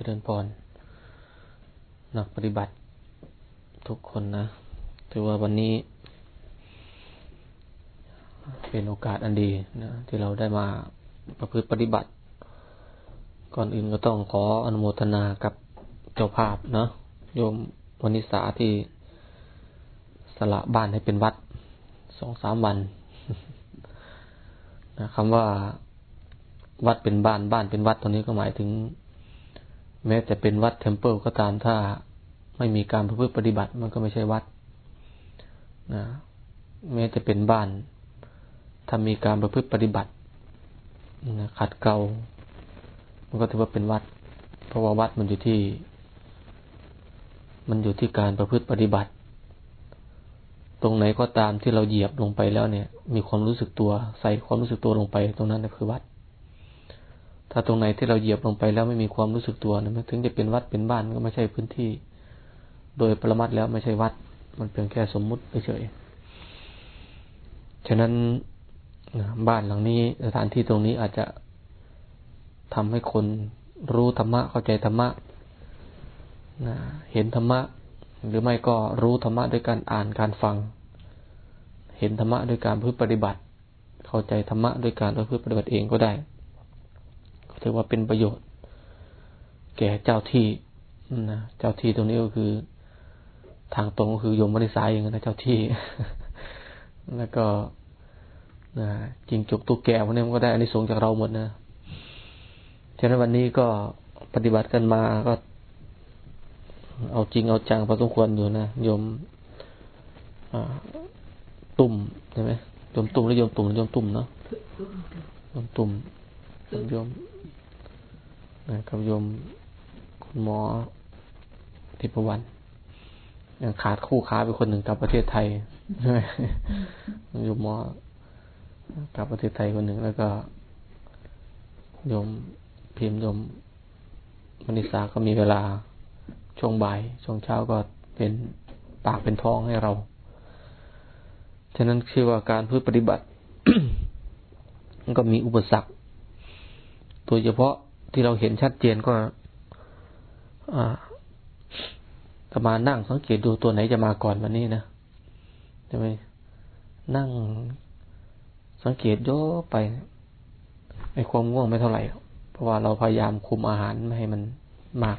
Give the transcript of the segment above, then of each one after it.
เจริญพรนักปฏิบัติทุกคนนะ ถือว่าวันนี้ เป็นโอกาสอันดีนะที่เราได้มาประพฤติปฏิบัติ ก่อนอื่นก็ต้องขออนุโมทนากับเจ้าภาพนะโยมวนิสาที่สละบ้านให้เป็นวัดสองสามวันนะคำว่าวัดเป็นบ้านบ้านเป็นวัดตรงนี้ก็หมายถึง แม้แต่เป็นวัดเทมเพิลก็ตามถ้าไม่มีการประพฤติปฏิบัติมันก็ไม่ใช่วัดนะแม้จะเป็นบ้าน ถ้ามีการประพฤติปฏิบัตินะขัดเกลามันก็ถือว่าเป็นวัด เพราะว่าวัดมันอยู่ที่ มันอยู่ที่การประพฤติปฏิบัติ ตรงไหนก็ตามที่เราเหยียบลงไปแล้วเนี่ย มีความรู้สึกตัว ใส่ความรู้สึกตัวลงไป ตรงนั้นคือวัด ถ้าตรงไหนที่เราเหยียบลงไปแล้วไม่มีความรู้สึกตัวนี่ยถึงจะเป็นวัดเป็นบ้านก็ไม่ใช่พื้นที่ โดยประมัตแล้วไม่ใช่วัด มันเพียงแค่สมมุติเฉยฉะนั้นบ้านหลังนี้สถานที่ตรงนี้อาจจะทำให้คนรู้ธรรมะเข้าใจธรรมะนะเห็นธรรมะ หรือไม่ก็รู้ธรรมะด้วยการอ่านการฟัง เห็นธรรมะด้วยการพึ่งปฏิบัติ เข้าใจธรรมะด้วยการพึ่งปฏิบัติเองก็ได้ ถือว่าเป็นประโยชน์ แก่เจ้าที่นะเจ้าที่ตรงนี้ก็คือ ทางตรงก็คือโยมบริสายเองนะเจ้าที่ แล้วก็นะจริงจุกตุกแก่พวกนี้มันก็ได้อันนี้สงจากเราหมดนะฉะนั้นวันนี้ก็ปฏิบัติกันมาก็ เอาจริงเอาจังพอสมควรอยู่นะโยมตุ่มใช่ไหมโยมตุ่มหรือโยมตุ่มหรือโยมตุ่มเนาะโยมตุ่ม โยมนะครับโยมคุณหมอทิพวรรณยังขาดคู่ค้าไปคนหนึ่งกับประเทศไทยใช่ไหมโยมหมอกับประเทศไทยคนหนึ่งแล้วก็โยมพิมพ์โยมมณิสาก็มีเวลาช่วงบ่ายช่วงเช้าก็เป็นปากเป็นท้องให้เรา ฉะนั้นคือว่าการพื่อปฏิบัติ ก็มีอุปสรรค โดยเฉพาะที่เราเห็นชัดเจนก็จะมานั่งสังเกตดูตัวไหนจะมาก่อนวันนี้นะใช่ไหมนั่งสังเกตโยไปไอความง่วงไม่เท่าไหร่ เพราะว่าเราพยายามคุมอาหารไม่ให้มันมาก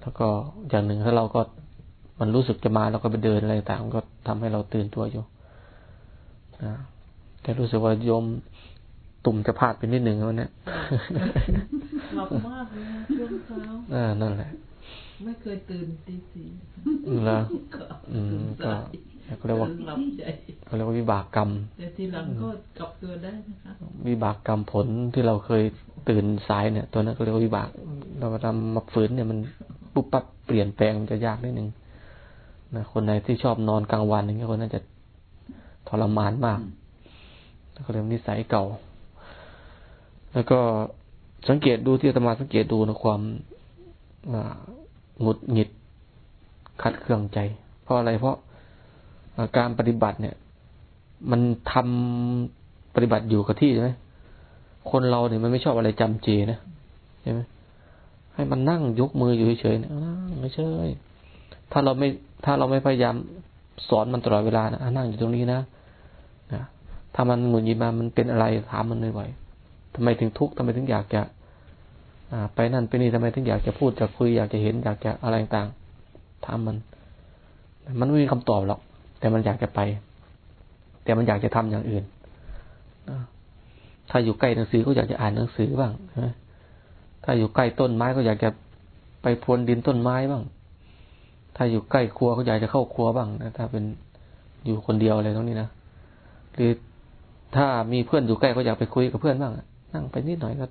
แล้วก็อย่างหนึ่งถ้าเราก็มันรู้สึกจะมาเราก็ไปเดินอะไรต่างก็ทำให้เราตื่นตัวอยู่นะแต่รู้สึกว่าโยม ตุ่มจะพลาดไปนิดหนึ่งแล้วเนี่ยหลับมากเลยช่วงเช้าอ่านั่นแหละ ไม่เคยตื่นตีสี่แล้วอืมก็เขาเรียกว่าเขาเรียกว่าวิบากกรรมแต่ทีหลังก็กลับตัวได้นะคะวิบากกรรมผลที่เราเคยตื่นสายเนี่ย ตัวนั้นเขาเรียกว่าวิบาก เราทำมาฝืนเนี่ยมันปุ๊บปั๊บเปลี่ยนแปลงมันจะยากนิดนึงนะคนไหนที่ชอบนอนกลางวันอย่างเงี้ยคนนั้นจะทรมานมากเขาเรียกนิสัยเก่า แล้วก็สังเกตดูที่ธรรมาสังเกตดูนะความหงุดหงิดขัดเครื่องใจ เพราะอะไรเพราะการปฏิบัติเนี่ย มันทำปฏิบัติอยู่กับที่ใช่ไหมคนเราเนี่ยมันไม่ชอบอะไรจำเจนะใช่ไหมให้มันนั่งยกมืออยู่เฉยๆนั่งเฉยถ้าเราไม่ถ้าเราไม่พยายามสอนมันตลอดเวลานะนั่งอยู่ตรงนี้นะนะถ้ามันหงุดหงิดมามันเป็นอะไรถามมันบ่อยๆ ทำไมถึงทุกข์ทำไมถึงอยากจะไปนั่นไปนี่ทำไมถึงอยากจะพูดจะคุยอยากจะเห็นอยากจะอะไรต่างถามัน มันไม่มีคำตอบหรอก แต่มันอยากจะไป แต่มันอยากจะทำอย่างอื่นถ้าอยู่ใกล้หนังสือก็อยากจะอ่านหนังสือบ้างถ้าอยู่ใกล้ต้นไม้ก็อยากจะไปพรวนดินต้นไม้บ้าง ถ้าอยู่ใกล้ครัวก็อยากจะเข้าครัวบ้างนะถ้าเป็นอยู่คนเดียวอะไรตรงนี้นะหรือถ้ามีเพื่อนอยู่ใกล้ก็อยากไปคุยกับเพื่อนบ้าง นั่งไปนิดหน่อยก็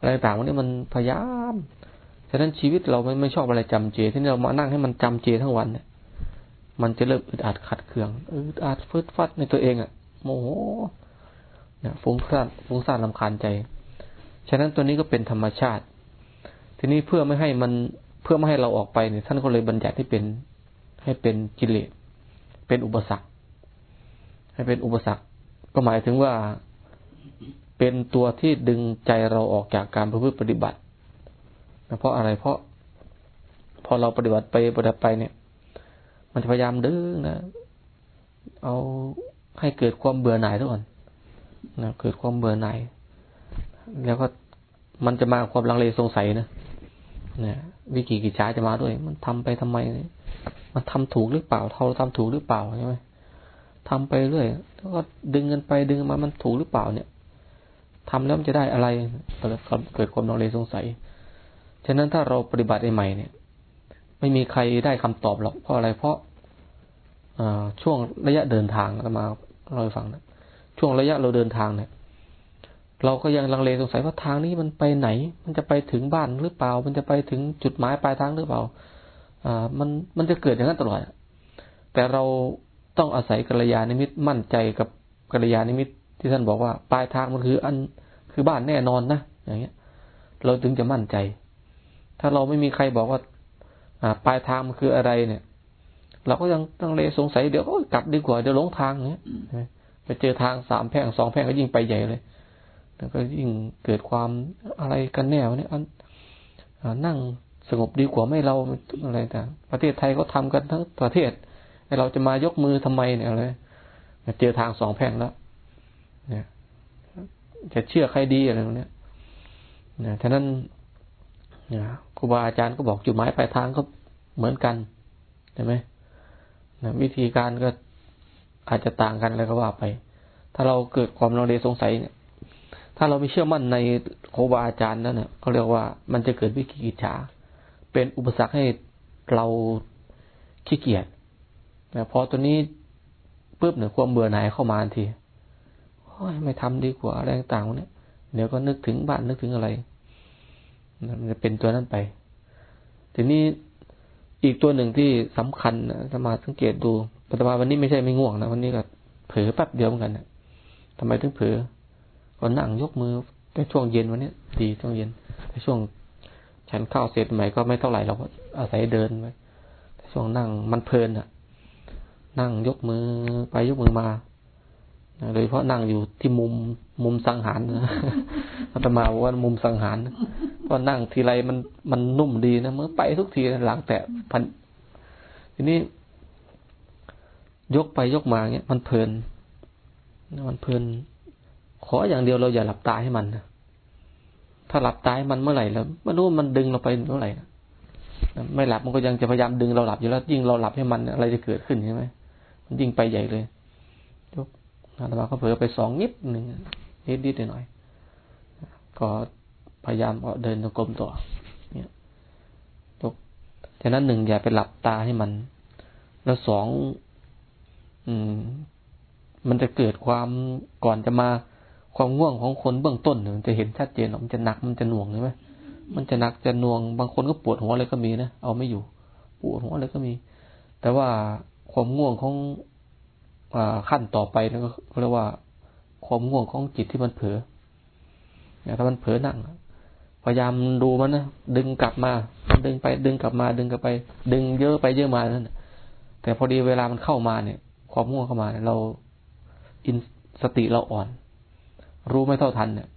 อะไรต่างวันนี้มันพยายามฉะนั้นชีวิตเราไม่ไม่ชอบอะไรจำเจ ที่เรามานั่งให้มันจำเจทั้งวันเนี่ย มันจะเริ่มอึดอัดขัดเคืองอึดอัดฟืดฟัดในตัวเองอะ่ะ โมโหเนี่ยฟุ้งซ่านฟุ้งซ่านลำคาญใจ ฉะนั้นตัวนี้ก็เป็นธรรมชาติ ทีนี้เพื่อไม่ให้มันเพื่อไม่ให้เราออกไปเนี่ยท่านก็เลยบัญญัติให้เป็นให้เป็นกิเลสเป็นอุปสรรค ให้เป็นอุปสรรค ก็หมายถึงว่า เป็นตัวที่ดึงใจเราออกจากการประพฤติปฏิบัตินะเพราะอะไรเพราะ พอเราปฏิบัติไปปฏิบัติไปเนี่ย มันจะพยายามดึงนะ เอาให้เกิดความเบื่อหน่ายทุกคนนะเกิดความเบื่อหน่าย แล้วก็มันจะมาความลังเลสงสัยนะนะวิกิกิจฉาจะมาด้วย มันทำไปทำไมมันทำถูกหรือเปล่าเราทำถูกหรือเปล่าใช่ไหมทำไปเรื่อยแล้วก็ดึงกันไปดึงมามันถูกหรือเปล่าเนี่ย ทำแล้วมันจะได้อะไรเกิดความลังเลสงสัย ฉะนั้นถ้าเราปฏิบัติใหม่เนี่ย ไม่มีใครได้คำตอบหรอกเพราะอะไรเพราะช่วงระยะเดินทางมาเราให้ฟังนะช่วงระยะเราเดินทางเนี่ย เราก็ยังลังเลสงสัยว่าทางนี้มันไปไหน มันจะไปถึงบ้านหรือเปล่า มันจะไปถึงจุดหมายปลายทางหรือเปล่า อ่า มันมันจะเกิดอย่างนั้นตลอดแต่เราต้องอาศัยกัลยาณมิตรมั่นใจกับกัลยาณมิตร ที่ท่านบอกว่าปลายทางมันคือ อันคือบ้านแน่นอนนะอย่างเงี้ย เราถึงจะมั่นใจ ถ้าเราไม่มีใครบอกว่า อ่า ปลายทางมันคืออะไรเนี่ย เราก็ยังตั้งเลสงสัยเดี๋ยวก็กลับดีกว่าเดี๋ยวหลงทางเงี้ยไปเจอทางสามแพ่งสองแพ่งก็ยิ่งไปใหญ่เลยแล้วก็ยิ่งเกิดความอะไรกันแน่วเนี่ยอันนั่งสงบดีกว่าไม่เราอะไรแต่ประเทศไทยก็ทำกันทั้งประเทศเราจะมายกมือทำไมเนี่ยอะไรเจอทางสองแพ่งแล้ว นี่ยจะเชื่อใครดีอะไรตรงนี้เนี่ยฉะนั้นนี่ยครูบาอาจารย์ก็บอกจุดหมายปลายทางก็เหมือนกันใช่ไหมนะวิธีการก็อาจจะต่างกันอะไรก็ว่าไป ถ้าเราเกิดความลังเลสงสัยเนี่ย ถ้าเราไม่เชื่อมั่นในครูบาอาจารย์นั่นเนี่ยเขาเรียกว่ามันจะเกิดวิกิจฉา เป็นอุปสรรคให้เราขี้เกียจแต่พอตัวนี้ปุ๊บเนี่ยความเบื่อหน่ายเข้ามาทันที ไม่ทำดีกว่าอะไรต่างๆเนี่ยเดี๋ยวก็นึกถึงบ้านนึกถึงอะไรมันจะเป็นตัวนั้นไป ทีนี้อีกตัวหนึ่งที่สำคัญนะสมาสังเกตดูปัจจุบันวันนี้ไม่ใช่ไม่ง่วงนะวันนี้ก็เผลอแป๊บเดียวเหมือนกันนะทำไมถึงเผลอก็นั่งยกมือในช่วงเย็นวันนี้ดีช่วงเย็นในช่วงฉันข้าวเสร็จใหม่ก็ไม่เท่าไหร่เราก็อาศัยเดินไปแต่ช่วงนั่งมันเพลินอะ นั่งยกมือไปยกมือมา โดยเพราะนั่งอยู่ที่มุมมุมสังหารนะอาตมาว่ามุมสังหารเพราะนั่งทีไรมันมันนุ่มดีนะเมื่อไปทุกทีหลังแตะพัน ทีนี้ ยกไปยกมาเงี้ย มันเพลินมันเพลิน ขออย่างเดียวเราอย่าหลับตาให้มันนะถ้าหลับตาให้มันเมื่อไหร่แล้วไม่รู้มันดึงเราไปเมื่อไหร่นะไม่หลับมันก็ยังจะพยายามดึงเราหลับอยู่แล้วยิ่งเราหลับให้มันอะไรจะเกิดขึ้นใช่ไหมมันยิ่งไปใหญ่เลยยก อาตมาก็เผลอไปสองนิดหนึ่งนิดนิดหน่อยก็พยายามเดินตรงกลมต่อเนี่ยยกฉะนั้นหนึ่งอย่าไปหลับตาให้มัน แล้วสองอืม มันจะเกิดความก่อนจะมาความง่วงของคนเบื้องต้นเนี่ยจะเห็นชัดเจนมันจะหนักมันจะหน่วงใช่ไหมมันจะหนักจะหน่วงบางคนก็ปวดหัวอะไรก็มีนะเอาไม่อยู่ ปวดหัวอะไรก็มี แต่ว่าความง่วงของ ขั้นต่อไปนั่นก็เรียกว่า ความง่วงของจิตที่มันเผลอนี่ยถ้ามันเผลอนั่งพยายามดูมันนะดึงกลับมา ดึงไป ดึงกลับมา ดึงกลับไป ดึงเยอะไปเยอะมานั่นแต่พอดีเวลามันเข้ามาเนี่ย ความง่วงเข้ามาเราอินสติเราอ่อน รู้ไม่เท่าทันเนี่ย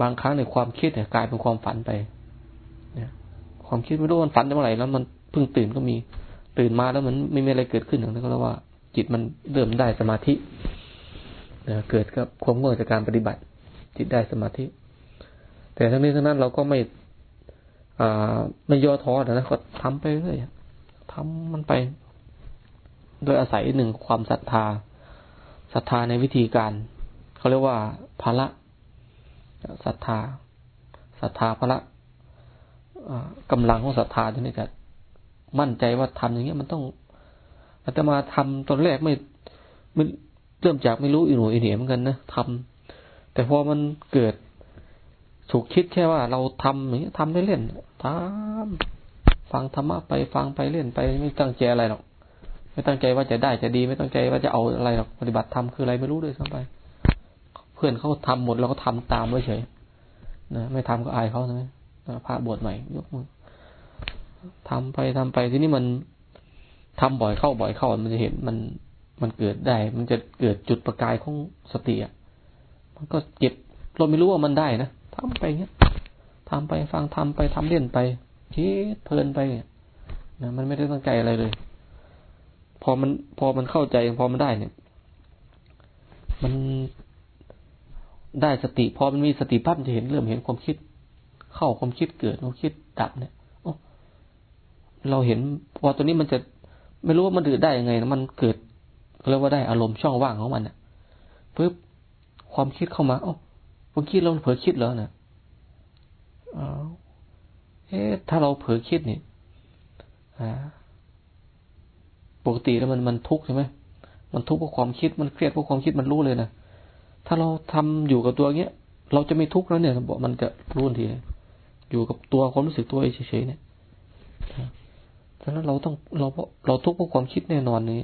บางครั้งในความคิดเนี่ยกลายเป็นความฝันไปเนี่ยความคิดไม่รู้มันฝันเมื่อไหร่แล้วมันเพิ่งตื่นก็มีตื่นมาแล้วมันไม่มีอะไรเกิดขึ้นอย่างนั้นก็เรียกว่า จิตมันเริ่มได้สมาธิเนี่ยเกิดกับความง่วงจากการปฏิบัติ จิตได้สมาธิ แต่ทั้งนี้ทั้งนั้นเราก็ไม่อ่าไม่ย่อท้อนะก็ทำไปเรื่อยทำมันไป โดยอาศัยหนึ่งความศรัทธาศรัทธาในวิธีการเขาเรียกว่าภาระศรัทธาศรัทธาภาระกำลังของศรัทธาที่นี่จะมั่นใจว่าทำอย่างเงี้ยมันต้อง อาตมาทำตอนแรกไม่ไม่เริ่มจากไม่รู้อีหนูอีเหนียเหมือนกันนะทำแต่พอมันเกิดถูกคิดแค่ว่าเราทำอย่างเงี้ทำได้เล่นทำฟังธรรมะไปฟังไปเล่นไปไม่ตั้งใจอะไรหรอก ไม่ตั้งใจว่าจะได้จะดี ไม่ตั้งใจว่าจะเอาอะไรหรอกปฏิบัติธรรมคืออะไรไม่รู้ด้วยซ้ำไป เพื่อนเขาทำหมดเราก็ทำตามเฉยนะไม่ทำก็อายเขาใช่ไหมพระบวชใหม่ยกมือทำไปทำไปทีนี่มัน ทำบ่อยเข้าบ่อยเข้ามันจะเห็นมันมันเกิดได้ มันจะเกิดจุดประกายของสติอะมันก็เก็บเราไม่รู้ว่ามันได้นะทำไปเงี้ยทำไปฟังทำไปทำเล่นไปคิดเพลินไปนะมันไม่ได้ตั้งใจอะไรเลย พอมันพอมันเข้าใจพอมันได้เนี่ย มันได้สติพอมันมีสติปั๊บจะเห็นเริ่มเห็นความคิด เข้าความคิดเกิดความคิดดับเนี่ยเราเห็นพอตัวนี้มันจะ ไม่รู้ว่ามันดืดได้ยังไงนะมันเกิดเรียกว่าได้อารมณ์ช่องว่างของมันเนี่ยปึ๊บความคิดเข้ามาอ๋อความคิดเราเผลอคิดแล้วนะอ๋อเอ๊ะถ้าเราเผลอคิดนี่อ่าปกติแล้วมันมันทุกข์ใช่ไหมมันทุกข์เพราะความคิดมันเครียดเพราะความคิดมันรู้เลยนะถ้าเราทำอยู่กับตัวเงี้ย เราจะไม่ทุกข์แล้วเนี่ยบอกมันจะรู้ทันทีอยู่กับตัวความรู้สึกตัวเฉยๆเนี่ย ฉะนั้นเราต้องเราเราทุกข์เพราะความคิดแน่นอนนี้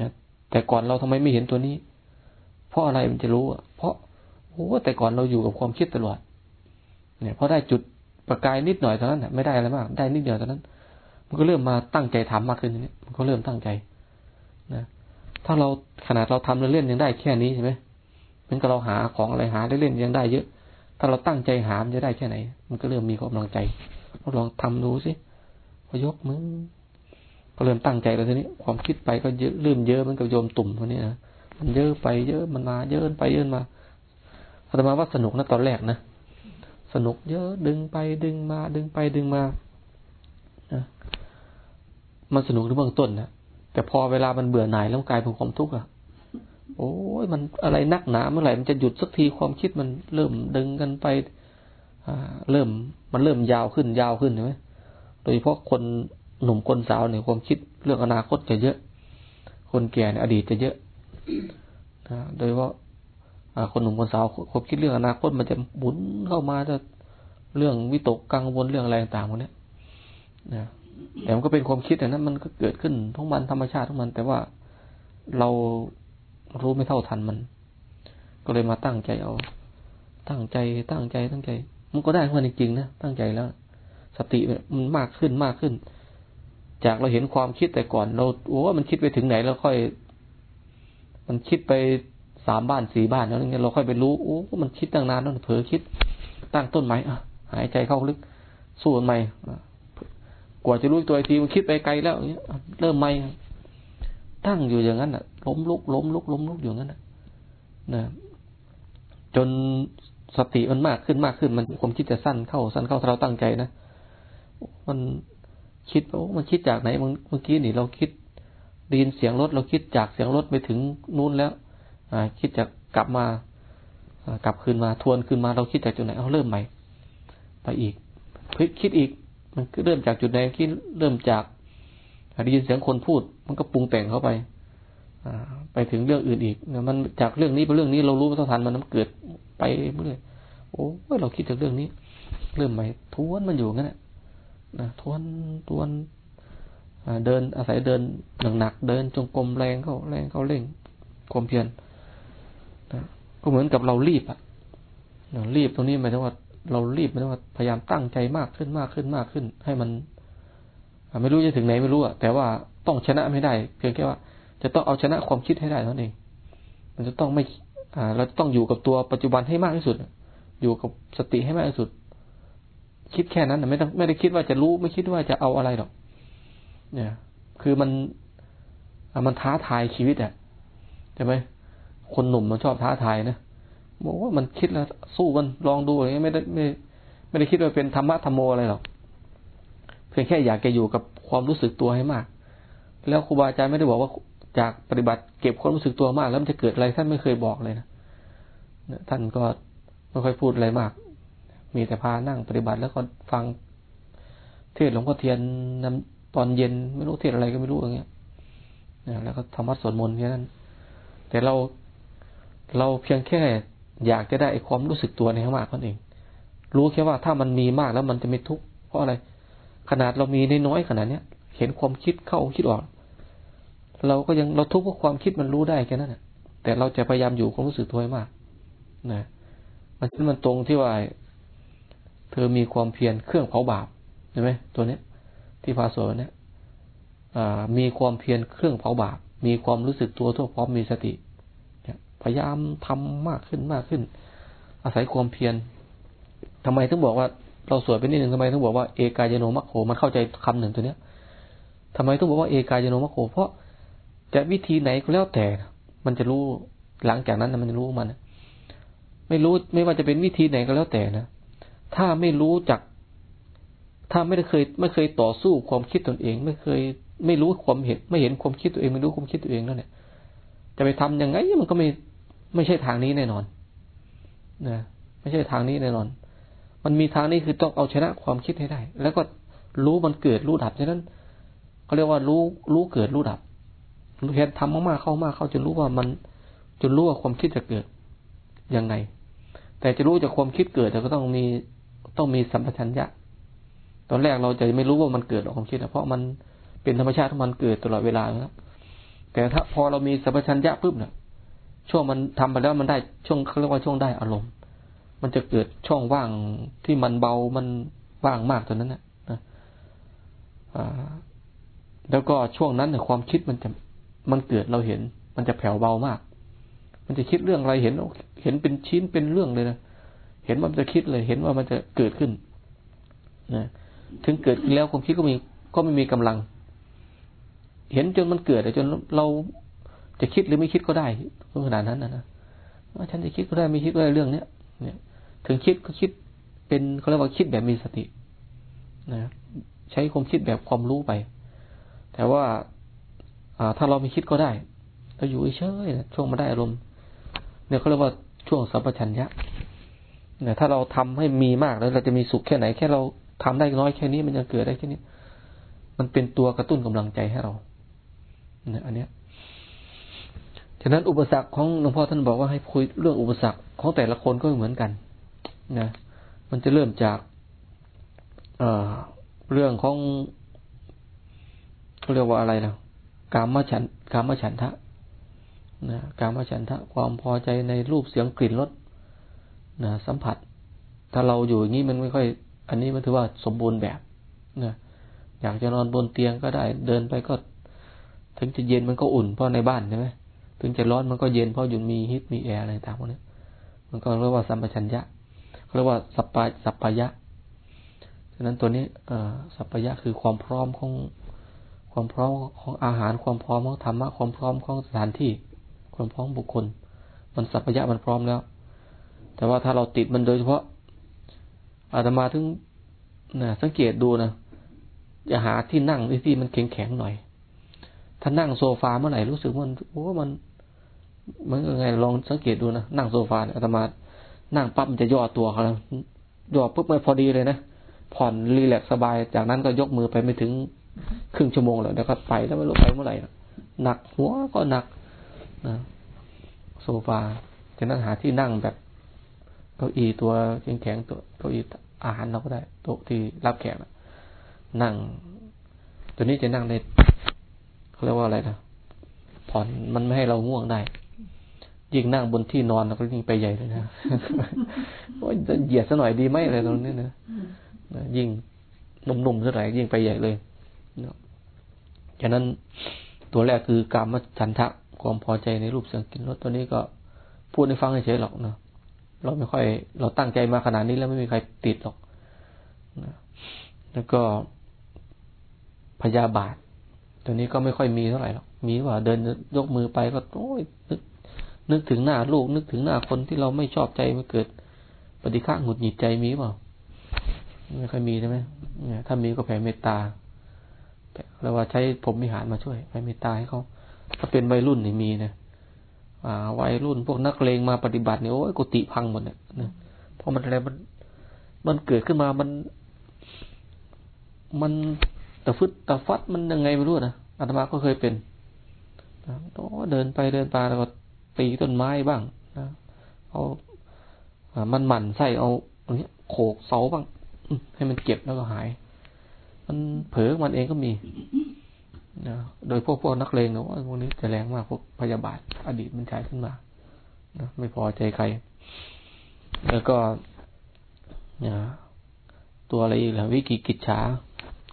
นะแต่ก่อนเราทำไมไม่เห็นตัวนี้ เพราะอะไรมันจะรู้อะเพราะโอ้แต่ก่อนเราอยู่กับความคิดตลอดเนี่ยพอได้จุดประกายนิดหน่อยเท่านั้นไม่ได้อะไรมาก ได้นิดเดียวเท่านั้น มันก็เริ่มมาตั้งใจทำมากขึ้นนี่มันก็เริ่มตั้งใจนะถ้าเราขนาดเราทำเล่นๆยังได้แค่นี้ใช่ไหมมันก็เราหาของอะไรหาเล่นๆยังได้เยอะ ถ้าเราตั้งใจหามันจะได้แค่ไหน มันก็เริ่มมีกำลังใจเราลองทำดูสิ พอยกมือก็เริ่มตั้งใจแล้วทีนี้ความคิดไปก็เยอะเริ่มเยอะมันกับโยมตุ่มคนนี้นะมันเยอะไปเยอะมันมาเยอะไปเยอะมาอาตมาว่าสนุกนะตอนแรกนะสนุกเยอะดึงไปดึงมา ดึงไปดึงมานะมันสนุกในเบื้องต้นนะแต่พอเวลามันเบื่อหน่ายแล้วกลายเป็นความทุกข์อะโอ้ยมันอะไรนักหนาเมื่อไหร่มันจะหยุดสักทีความคิดมันเริ่มดึงกันไปอ่าเริ่มมันเริ่มยาวขึ้นยาวขึ้นใช่ไหม โดยเฉพาะคนหนุ่มคนสาวเนี่ยความคิดเรื่องอนาคตจะเยอะ คนแก่เนี่ยอดีตจะเยอะนะโดยว่าะคนหนุ่มคนสาวความคิดเรื่องอนาคตมันจะหมุนเข้ามาจะเรื่องวิตกกังวลเรื่องอะไรต่างๆพวกนี้นะแต่มันก็เป็นความคิดนะมันก็เกิดขึ้นทั้งมันธรรมชาติทั้งมัน แต่ว่าเรารู้ไม่เท่าทันมัน ก็เลยมาตั้งใจเอา ตั้งใจตั้งใจตั้งใจ มันก็ได้ของมันจริงๆนะตั้งใจแล้ว สติมันมากขึ้นมากขึ้น จากเราเห็นความคิดแต่ก่อน เราโอ้มันคิดไปถึงไหนแล้วค่อย มันคิดไปสามบ้านสี่บ้านแล้วเนี่ยเราค่อยไปรู้โอ้มันคิดตั้งนานแล้วเผลอคิด ตั้งต้นไม้อะ หายใจเข้าลึก สู้มันใหม่กว่าจะรู้ตัวทีมันคิดไปไกลแล้วเนี้ยเริ่มใหม่ตั้งอยู่อย่างนั้นอะ ล้มลุกล้มลุกล้มลุกอยู่งั้นนะนะจนสติมันมากขึ้นมากขึ้นมันความคิดจะสั้นเข้าสั้นเข้าถ้าเราตั้งใจนะ มันคิดโอ้มันคิดจากไหนเมื่อกี้นี่เราคิดดีนเสียงรถเราคิดจากเสียงรถไปถึงนู้นแล้ว อ่า คิดจากกลับมากลับคืนมาทวนคืนมาเราคิดจากจุดไหนเอาเริ่มใหม่ ไปอีกพคิดอีก มันก็เริ่มจากจุดไหนคิดเริ่มจากได้ยินเสียงคนพูด มันก็ปรุงแต่งเข้าไปอ่าไปถึงเรื่องอื่นอีกมันจากเรื่องนี้ไปเรื่องนี้เรารู้ว่าเท่านมันมันเกิดไปเรื่อยโอ้เราคิดจากเรื่องนี้ เริ่มใหม่ทวนมันอยู่งั้นแหละ นะทวนทวนเดินอาศัยเดินหนักๆเดินจงกรมแรงเข้าแรงเข้าเร่งความเพียรนะก็เหมือนกับเรารีบอะรีบตรงนี้หมายถึงว่าเรารีบหมายถึงว่าพยายามตั้งใจมากขึ้นมากขึ้นมากขึ้น ให้มันไม่รู้จะถึงไหนไม่รู้อะแต่ว่าต้องชนะไม่ได้ เพียงแค่ว่า จะต้องเอาชนะความคิดให้ได้เท่านั้นเอง มันจะต้องไม่ อ่า เราต้องอยู่กับตัวปัจจุบันให้มากที่สุด อยู่กับสติให้มากที่สุด คิดแค่นั้นไม่ต้องไม่ได้คิดว่าจะรู้ ไม่คิดว่าจะเอาอะไรหรอก เนี่ย คือมันมันท้าทายชีวิตอะใช่ไหมคนหนุ่มมันชอบท้าทายนะบอกว่ามันคิดแล้วสู้มันลองดูอะไรเงี้ยไม่ได้ไม่ ไม่ได้คิดว่าเป็นธรรมะธรรมโมอะไรหรอกเพียงแค่อยากจะอยู่กับความรู้สึกตัวให้มาก แล้วครูบาอาจารย์ไม่ได้บอกว่าจากปฏิบัติเก็บความรู้สึกตัวมาก แล้วมันจะเกิดอะไรท่านไม่เคยบอกเลยนะท่านก็ไม่ค่อยพูดอะไรมาก มีแต่พานั่งปฏิบัติแล้วก็ฟัง เทศหลวงพ่อเทียนนตอนเย็นไม่รู้เทศอะไรก็ไม่รู้อย่างเงี้ยแล้วก็ทำวัดสวดมนต์แค่นั้น แต่เราเราเพียงแค่อยากจะได้ความรู้สึกตัวในข้างมากนั่นเอง รู้แค่ว่าถ้ามันมีมากแล้วมันจะไม่ทุกข์เพราะอะไร ขนาดเรามีน้อยขนาดเนี้ย เห็นความคิดเข้าคิดออก เราก็ยังเราทุกข์เพราะความคิดมันรู้ได้แค่นั้นแหละแต่เราจะพยายามอยู่ความรู้สึกตัวให้มากนะมันมันตรงที่ว่า เธอมีความเพียรเครื่องเผาบาปใช่ไหมตัวเนี้ย ที่พาสวดเนี้ยมีความเพียรเครื่องเผาบาป มีความรู้สึกตัวทั่วพร้อมมีสติพยายามทำมากขึ้นมากขึ้น อาศัยความเพียรทำไมถึงบอกว่า เราสวดไปนิดหนึ่งทำไมถึงบอกว่าเอกายโนมัคโคมันเข้าใจคำหนึ่งตัวเนี้ยทำไมต้องบอกว่าเอกายโนมัคโคเพราะจะวิธีไหนก็แล้วแต่ มันจะรู้หลังจากนั้นมันจะรู้มัน ไม่รู้ไม่ว่าจะเป็นวิธีไหนก็แล้วแต่นะ ถ้าไม่รู้จัก ถ้าไม่ได้เคย ไม่เคยต่อสู้ความคิดตนเอง ไม่เคย ไม่รู้ความเห็น ไม่เห็นความคิดตัวเอง ไม่รู้ความคิดตัวเองนั่นเนี่ยจะไปทํำยังไงมันก็ไม่ไม่ใช่ทางนี้แน่นอนนะไม่ใช่ทางนี้แน่นอน มันมีทางนี้คือต้องเอาชนะความคิดให้ได้ แล้วก็รู้มันเกิดรู้ดับฉะนั้นเขาเรียกว่ารู้รู้เกิดรู้ดับเห็นทำมากๆเข้ามากเข้าจนรู้ว่ามันจนรู้ว่าความคิดจะเกิดยังไง แต่จะรู้จากความคิดเกิดแต่ก็ต้องมี ต้องมีสัมปชัญญะ ตอนแรกเราจะไม่รู้ว่ามันเกิดหรอกความคิดนะเพราะมันเป็นธรรมชาติที่มันเกิดตลอดเวลาครับแต่ถ้าพอเรามีสัมปชัญญะปุ๊บเนี่ยช่วงมันทำไปแล้วมันได้ช่วงเขาเรียกว่าช่วงได้อารมณ์ มันจะเกิดช่องว่างที่มันเบามันว่างมากตอนนั้นนะแล้วก็ช่วงนั้นเนี่ยความคิดมันจะมันเกิดเราเห็น มันจะแผ่วเบามาก มันจะคิดเรื่องอะไรเห็นเห็นเป็นชิ้นเป็นเรื่องเลยนะ เห็นว่ามันจะคิดเลย เห็นว่ามันจะเกิดขึ้นนะถึงเกิดแล้วความคิดก็มีก็ไม่มีกำลัง เห็นจนมันเกิดจนเราจะคิดหรือไม่คิดก็ได้ขนาดนั้นนะนะว่าฉันจะคิดก็ได้ไม่คิดก็ได้เรื่องเนี้ยเนี่ย ถึงคิดก็คิดเป็นเขาเรียกว่าคิดแบบมีสตินะใช้ความคิดแบบความรู้ไป แต่ว่า อ่าถ้าเราไม่คิดก็ได้เราอยู่เฉยๆช่วงมาได้อารมณ์เนี่ยเขาเรียกว่าช่วงสัมปชัญญะ เนี่ยถ้าเราทำให้มีมากแล้วเราจะมีสุขแค่ไหนแค่เราทำได้น้อยแค่นี้มันจะเกิดได้แค่นี้ มันเป็นตัวกระตุ้นกำลังใจให้เราเนี่ยอันเนี้ยฉะนั้นอุปสรรคของหลวงพ่อท่านบอกว่าให้คุยเรื่องอุปสรรคของแต่ละคนก็เหมือนกันนะมันจะเริ่มจาก เอ่อเรื่องของเขาเรียกว่าอะไรนะกามฉันกามฉันทะนะกามฉันทะ ความพอใจในรูปเสียงกลิ่นรส นะสัมผัส ถ้าเราอยู่อย่างนี้มันไม่ค่อย อันนี้มันถือว่าสมบูรณ์แบบนะอยากจะนอนบนเตียงก็ได้ เดินไปก็ ถึงจะเย็นมันก็อุ่นเพราะในบ้านใช่ไหมถึงจะร้อนมันก็เย็นเพราะอยู่มีฮิตมีแอร์อะไรต่างพวกนี้มันก็เรียกว่าสัมปชัญญะเรียกว่าสัปปะสัปปายะฉะนั้นตัวนี้เอสัพพยะคือความพร้อมของความพร้อมของอาหารความพร้อมของธรรมะความพร้อมของสถานที่ ความพร้อมบุคคล มันสัพพยะมันพร้อมแล้ว แต่ว่าถ้าเราติดมันโดยเฉพาะอาตมาถึงนะสังเกตดูนะจะหาที่นั่งที่ที่มันแข็งแข็งหน่อย ถ้านั่งโซฟาเมื่อไหร่รู้สึกมันโอ้มัน มันยังไงลองสังเกตดูนะนั่งโซฟาอาตมานั่งปั๊บมันจะย่อตัวเขาแล้วย่อปุ๊บไม่พอดีเลยนะผ่อนรีแลกสบาย จากนั้นก็ยกมือไปไม่ถึงครึ่งชั่วโมงแล้วเดี๋ยวก็ไปแล้วไม่รู้ไปเมื่อไหร่หนักหัวก็หนักนะโซฟาฉะนั้นหาที่นั่งแบบ เก้าอี้ตัวแข็งๆตัวเก้าอี้อาหารเราก็ได้โต๊ะที่รับแขกนั่ง ตัวนี้จะนั่งในเขาเรียกว่าอะไรนะผ่อนมันไม่ให้เราง่วงได้ ยิ่งนั่งบนที่นอนเราก็ยิ่งไปใหญ่เลยนะว่าจะเหยียดซะหน่อยดีไหมอะไรตรงนี้นะยิ่งนุ่มๆเท่าไหร่ยิ่งไปใหญ่เลยฉะนั้นตัวแรกคือกามฉันทะความพอใจในรูปเสียงกลิ่นรสตัวนี้ก็พูดให้ฟังเฉยๆหรอกเนาะ เราไม่ค่อย เราตั้งใจมาขนาดนี้แล้วไม่มีใครติดหรอกนะแล้วก็พยาบาท ตัวนี้ก็ไม่ค่อยมีเท่าไหร่หรอก มีว่าเดินยกมือไปก็โอ้ยนึกนึกถึงหน้าลูก นึกถึงหน้าคนที่เราไม่ชอบใจมาเกิด ปฏิฆาหงุดหงิดใจมีเปล่าไม่ค่อยมีใช่ไหมเนี่ยถ้ามีก็แผ่เมตตาแล้วว่าใช้ผมมิหารมาช่วยแผ่เมตตาให้เขาถ้าเป็นวัยรุ่นนี่มีนะ วัยรุ่นพวกนักเลงมาปฏิบัติเนี่ยโอ้ยกุฏิพังหมดเนี่ยนะเพราะมันอะไรมัน มันเกิดขึ้นมามันมันตะฟึดตะฟัดมันยังไงไม่รู้นะอาตมาก็เคยเป็นนะเดินไปเดินไปแล้วก็ตีต้นไม้บ้างนะเอามันหมั่นใส่เอาอย่างเงี้ยโขกเสาบ้างให้มันเจ็บแล้วก็หาย มันเผลอมันเองก็มี นะโดยพวกพวกนักเลงเนะพวกนี้จะแรงมากพวกพยาบาทอดีตมันใช้ขึ้นมานะไม่พอใจใคร แล้วก็นะตัวอะไรอีกล่ะวิกิกิจฉา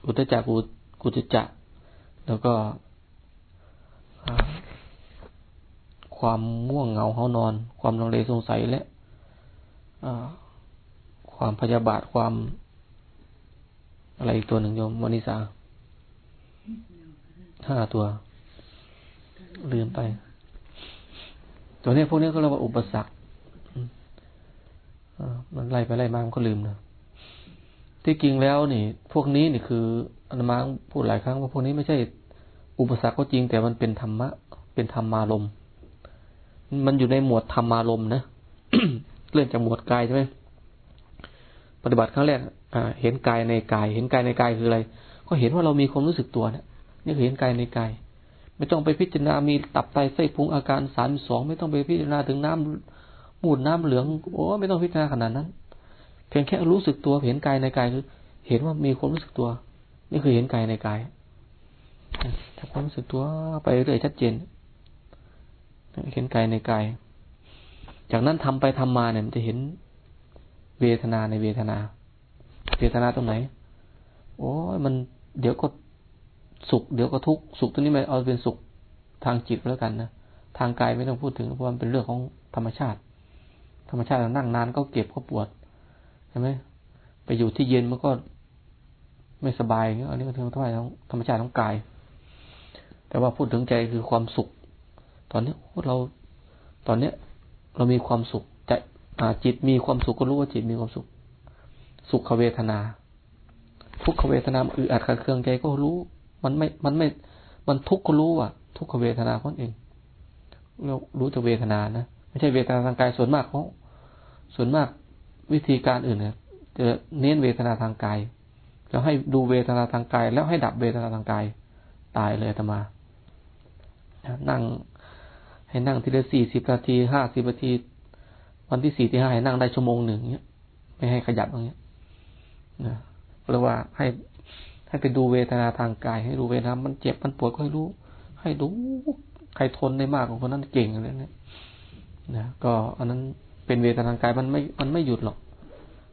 อุตจักกุกุจจะ แล้วก็ความม่วงเหงาเฮานอน ความลังเลสงสัยและความพยาบาทความอะไรอีกตัวหนึ่งโยมวนิสา ห้าตัว ลืมไป ตัวนี้พวกนี้ก็เรียกว่าอุปสรรคมันไล่ไปไล่มามันก็ลืมนะที่จริงแล้วนี่ พวกนี้นี่คืออนุมาพูดหลายครั้งว่าพวกนี้ไม่ใช่ อุปสรรคก็จริง แต่มันเป็นธรรมะ เป็นธรรมารมมันอยู่ในหมวดธรรมารมนะเรื่องจากหมวดกายใช่ไหมปฏิบัติครั้งแรกเห็นกายในกาย เห็นกายในกายคืออะไร ก็เห็นว่าเรามีความรู้สึกตัวเนี่ย นี่คือเห็นกายในกาย ไม่ต้องไปพิจารณามีตับไตไส้พุงอาการสามสองไม่ต้องไปพิจารณาถึงน้ำมูดน้ำเหลืองโอ้ไม่ต้องพิจารณาขนาดนั้น เพียงแค่รู้สึกตัวเห็นกายในกายคือ เห็นว่ามีความรู้สึกตัว นี่คือเห็นกายในกายทำความรู้สึกตัวไปเรื่อยชัดเจนเห็นกายในกาย จากนั้นทำไปทำมาเนี่ยมันจะเห็นเวทนาในเวทนา เวทนาตรงไหน โอ้ยมันเดี๋ยวก็ สุขเดี๋ยวก็ทุกสุขตัวนี้มันเอาเป็นสุขทางจิตแล้วกันนะทางกายไม่ต้องพูดถึงเพราะมันเป็นเรื่องของธรรมชาติ ธรรมชาตินั่งนานก็เก็บก็ปวดใช่ไหมไปอยู่ที่เย็นมันก็ไม่สบายเงี้ยอันนี้มันเป็นธรรมชาติของธรรมชาติของกาย แต่ว่าพูดถึงใจคือความสุข ตอนนี้เราตอนเนี้ย เรามีความสุขใจจิตมีความสุขก็รู้ว่าจิตมีความสุข สุขเวทนา ทุกขเวทนาอืออัดขัดเคืองใจก็รู้ มันไม่มันไม่ มันทุกข์ก็รู้อะทุกขเวทนาคนเองเรารู้แต่เวทนานะไม่ใช่เวทนาทางกายส่วนมากเขาส่วนมากวิธีการอื่นเนี่ยจะเน้นเวทนาทางกายแล้วให้ดูเวทนาทางกาย แล้วให้ดับเวทนาทางกายตายเลยธรรมา นั่ง ให้นั่งทีละสี่สิบนาทีห้าสิบนาที วันที่สี่ที่ห้าให้นั่งได้ชั่วโมงหนึ่งเนี้ย ไม่ให้ขยับอย่างเงี้ยนะเรียกว่าให้ ให้ไปดูเวทนาทางกาย ให้ดูเวทนา มันเจ็บมันปวดก็ให้รู้ ให้ดูใครทนได้มากของคนนั้นเก่งอะไรเนี่ยนะก็อันนั้นเป็นเวทนาทางกายมันไม่มันไม่หยุดหรอก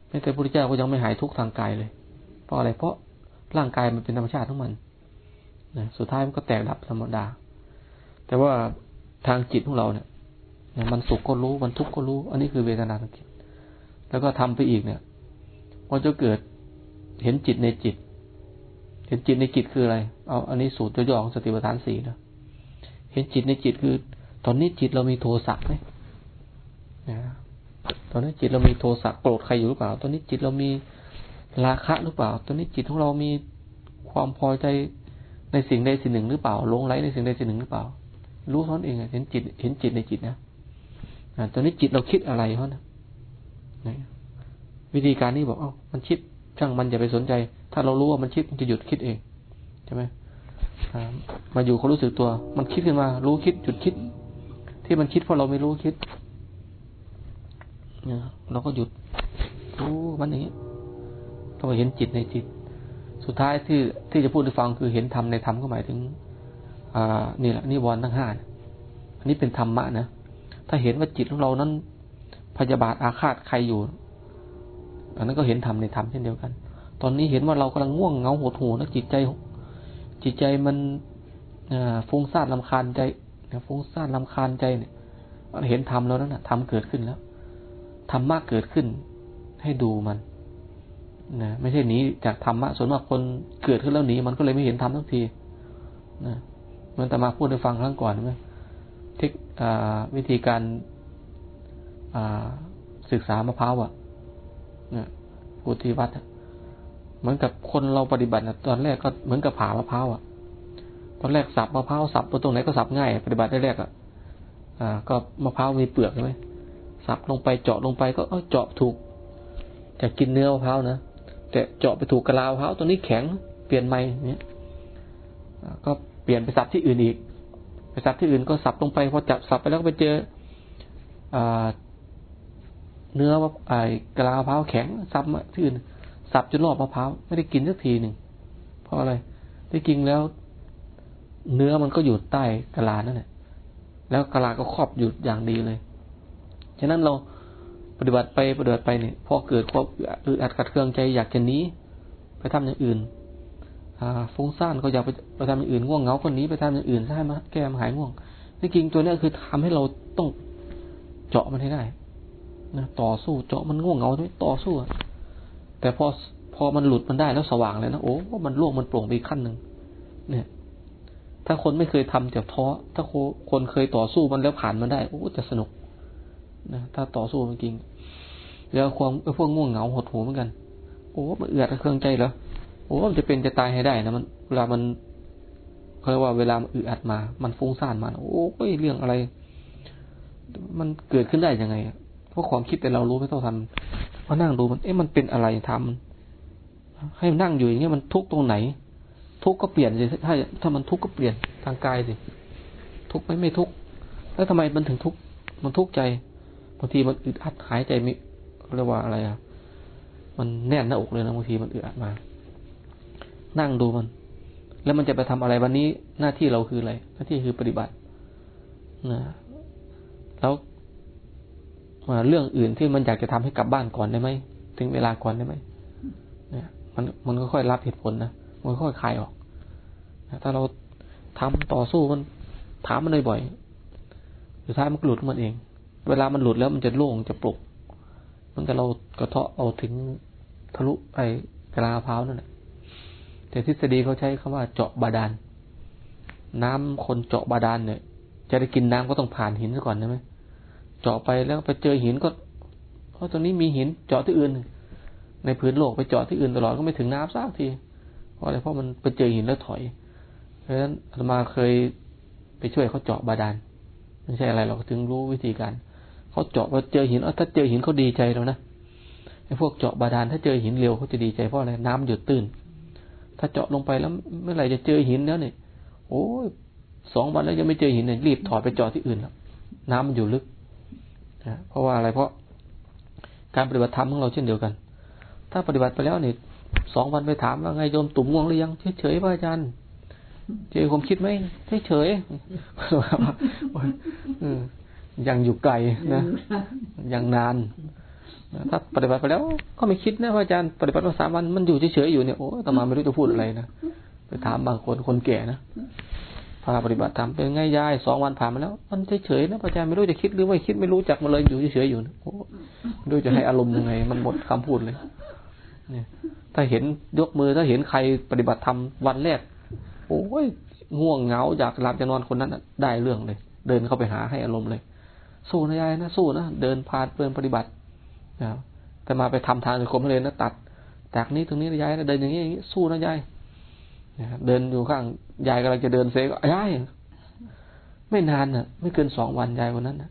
ไม่แต่พระพุทธเจ้าก็ยังไม่หายทุกทางกายเลย เพราะอะไรเพราะร่างกายมันเป็นธรรมชาติทั้งมันนะสุดท้ายมันก็แตกดับธรรมดา แต่ว่าทางจิตของเราเนี่ยมันสุขก็รู้มันทุกข์ก็รู้ อันนี้คือเวทนาทางจิต แล้วก็ทำไปอีกเนี่ยก็จะเกิดเห็นจิตในจิต เห็นจิตในจิตคืออะไร เอาอันนี้สูตรย่อของสติปัฏฐานสี่นะ เห็นจิตในจิตคือ ตอนนี้จิตเรามีโทสะไหมนะตอนนี้จิตเรามีโทสะโกรธใครอยู่หรือเปล่า ตอนนี้จิตเรามีราคะหรือเปล่า ตอนนี้จิตของเรามีความพอใจในสิ่งใดสิ่งหนึ่งหรือเปล่าลงไหลในสิ่งใดสิ่งหนึ่งหรือเปล่า รู้ท้อนเองเห็นจิต เห็นจิตในจิตนะตอนนี้จิตเราคิดอะไรเขานะวิธีการนี้บอกเอ้ามันคิดช่างมันอย่าไปสนใจ ถ้าเรารู้ว่ามันคิดมันจะหยุดคิดเองใช่ไหมมาอยู่เขารู้สึกตัว มันคิดขึ้นมา รู้คิดหยุดคิด ที่มันคิดเพราะเราไม่รู้คิดเนี่ยเราก็หยุดรู้มันอย่างนี้ต้องเห็นจิตในจิต สุดท้ายที่ที่จะพูดให้ฟังคือเห็นธรรมในธรรมก็หมายถึง อ่า นี่แหละนิวรณ์ทั้งห้าอันนี้เป็นธรรมะนะถ้าเห็นว่าจิตของเรานั้น พยาบาทอาฆาตใครอยู่ อันนั้นก็เห็นธรรมในธรรมเช่นเดียวกัน ตอนนี้เห็นว่าเรากำลังง่วงเงาหดหูนะจิตใจ จิตใจมันฟุ้งซ่านลำคาญใจฟุ้งซ่านลำคาญใจเนี่ยเห็นธรรมแล้วนั่นนะธรรมเกิดขึ้นแล้วธรรมะเกิดขึ้น ให้ดูมันนะไม่ใช่หนีจากธรรมะส่วนมากคนเกิดขึ้นแล้วหนีมันก็เลยไม่เห็นธรรมทักทีนะมันแต่มาพูดให้ฟังครั้งก่อนใช่ไหมเทควิธีการศึกษามะพร้าวอะนี่ยพูดที่วัด เหมือนกับคนเราปฏิบัติตอนแรกก็เหมือนกับผ่ามะพร้าวอะ ตอนแรกสับมะพร้าวสับตรงไหนก็สับง่าย ปฏิบัติได้แรกอะอ่า ก็มะพร้าวมีเปลือกใช่ไหมสับลงไปเจาะลงไปก็เจาะถูกจะกินเนื้อมะพร้าวนะแต่เจาะไปถูกกระลามะพร้าวตัวนี้แข็งเปลี่ยนใหม่เนี่ยก็เปลี่ยนไปสับที่อื่นอีก ไปสับที่อื่นก็สับลงไปพอจับสับไปแล้วก็ไปเจออ่าเนื้อว่าไอ้กะลามะพร้าวแข็งซับที่อื่น สับจนรอบมะพร้าวไม่ได้กินสักทีหนึ่งเพราะอะไรที่กินแล้ว เนื้อมันก็อยู่ใต้กะลานั่นแหละแล้วกะลาก็ครอบอยู่อย่างดีเลยฉะนั้นเราปฏิบัติไปปฏิบัติไปเนี่ยพอเกิดความอึดอัดขัดเคืองใจอยากจะหนีไปทำอย่างอื่น อ่าฟุ้งซ่านก็อยากไปไปทำอย่างอื่นง่วงเหงาคนนี้ไปทำอย่างอื่นใช่ไหมแก้มหายง่วงที่จริงตัวนี้คือทำให้เราต้องเจาะมันให้ได้นะต่อสู้เจาะมันง่วงเหงาใช่ไหมต่อสู้ แต่พอพอมันหลุดมันได้แล้วสว่างเลยนะโอ้มันโล่งมันโปร่งไปขั้นหนึ่งเนี่ย ถ้าคนไม่เคยทำจะท้อถ้าคนเคยต่อสู้มันแล้วผ่านมันได้โอ้จะสนุกนะถ้าต่อสู้จริงแล้วความพวกง่วงเหงาหดหูเหมือนกัน โอ้มันเอือดเครื่องใจเหรอโอ้มันจะเป็นจะตายให้ได้นะมันเวลามันเขาเรียกว่าเวลามันอึอัดมา มันฟุ้งซ่านมา โอ้ยเรื่องอะไร มันเกิดขึ้นได้ยังไง เพราะความคิดแต่เรารู้ไม่เท่าทันพอนั่งดูมัน เอ๊ะมันเป็นอะไรทำให้นั่งอยู่อย่างเงี้ยมันทุกตรงไหน ทุกก็เปลี่ยนสิถ้าถ้ามันทุกก็เปลี่ยนทางกายสิทุกไม่ไม่ทุกแล้วทำไมมันถึงทุกมันทุกใจบางทีมันอึดอัดหายใจไม่เรียกว่าอะไรอะมันแน่นหน้าอกเลยนะบางทีมันอึดอัดมา นั่งดูมัน แล้วมันจะไปทำอะไรวันนี้หน้าที่เราคืออะไร หน้าที่คือปฏิบัตินะแล้ว เรื่องอื่นที่มันอยากจะทำให้กลับบ้านก่อนได้ไหมถึงเวลาก่อนได้ไหมเนี่ย มันมันก็ค่อยรับเหตุผลนะมันค่อยคลายออกถ้าเราทำต่อสู้มันถามมันบ่อยๆสุดท้ายมันหลุดมันเอง เวลามันหลุดแล้วมันจะโล่งจะปลุกมันก็เรากระเทาะเอาถึงทะลุไอ้กระลาพร้าวนั่นแหละแต่ทฤษฎีเขาใช้คำว่าเจาะบาดาลน้ำคนเจาะบาดาลเนี่ย จะได้กินน้ำก็ต้องผ่านหินซะก่อนใช่ไหม เจาะไปแล้วไปเจอหินก็เพราะตรงนี้มีหินเจาะที่อื่น ในพื้นโลกไปเจาะที่อื่นตลอดก็ไม่ถึงน้ำสักทีเพราะอะไรเพราะมันไปเจอหินแล้วถอยเพราะฉะนั้นอาตมาเคยไปช่วยเขาเจาะบาดาลไม่ใช่อะไรเราถึงรู้วิธีการเขาเจาะพอเจอหินถ้าเจอหินเขาดีใจแล้วนะไอ้พวกเจาะบาดาลถ้าเจอหินเร็วเขาจะดีใจเพราะอะไรน้ำหยุดตื้น ถ้าเจาะลงไปแล้วเมื่อไหร่จะเจอหินแล้วเนี่ยโอ้ยสองวันแล้วยังไม่เจอหินเนี่ยรีบถอดไปเจาะที่อื่นแล้วน้ำมันอยู่ลึก นะเพราะว่าอะไรเพราะการปฏิบัติธรรมของเราเช่นเดียวกัน ถ้าปฏิบัติไปแล้วเนี่ยสองวันไปถามว่าไงโยมตุ่มง่วงหรือยังเฉยๆพระอาจารย์เจอความคิดไหมเฉยๆยังอยู่ไกลนะยังนานถ้าปฏิบัติไปแล้วก็ไม่คิดนะพระอาจารย์ปฏิบัติมาสามวันมันอยู่เฉยๆอยู่เนี่ยโอ้ตมาไม่รู้จะพูดอะไรนะไปถามบางคนคนแก่นะ พาปฏิบัติทำเป็นไงยายสองวันผ่านมาแล้ว มันเฉยๆนะพระอาจารย์ไม่รู้จะคิดหรือไม่คิดไม่รู้จักมาเลยอยู่เฉยๆอยู่โอ้ไม่รู้จะให้อารมณ์ยังไง มันหมดคำพูดเลย เนี่ย ถ้าเห็นยกมือถ้าเห็นใครปฏิบัติธรรมวันแรกโอ้ยง่วงเหงาอยากหลับจะนอนคนนั้นได้เรื่องเลย เดินเข้าไปหาให้อารมณ์เลย สู้นะยายนะสู้นะเดินพาเดินปฏิบัตินะแต่มาไปทำทางสังคมเลยนะตัด จากนี้ตรงนี้ยายนะเดินอย่างนี้อย่างนี้สู้นะยาย เดินอยู่ข้างยายกำลังจะเดินเซก็ยายไม่นานน่ะ ไม่เกินสองวันยายวันนั้นนะ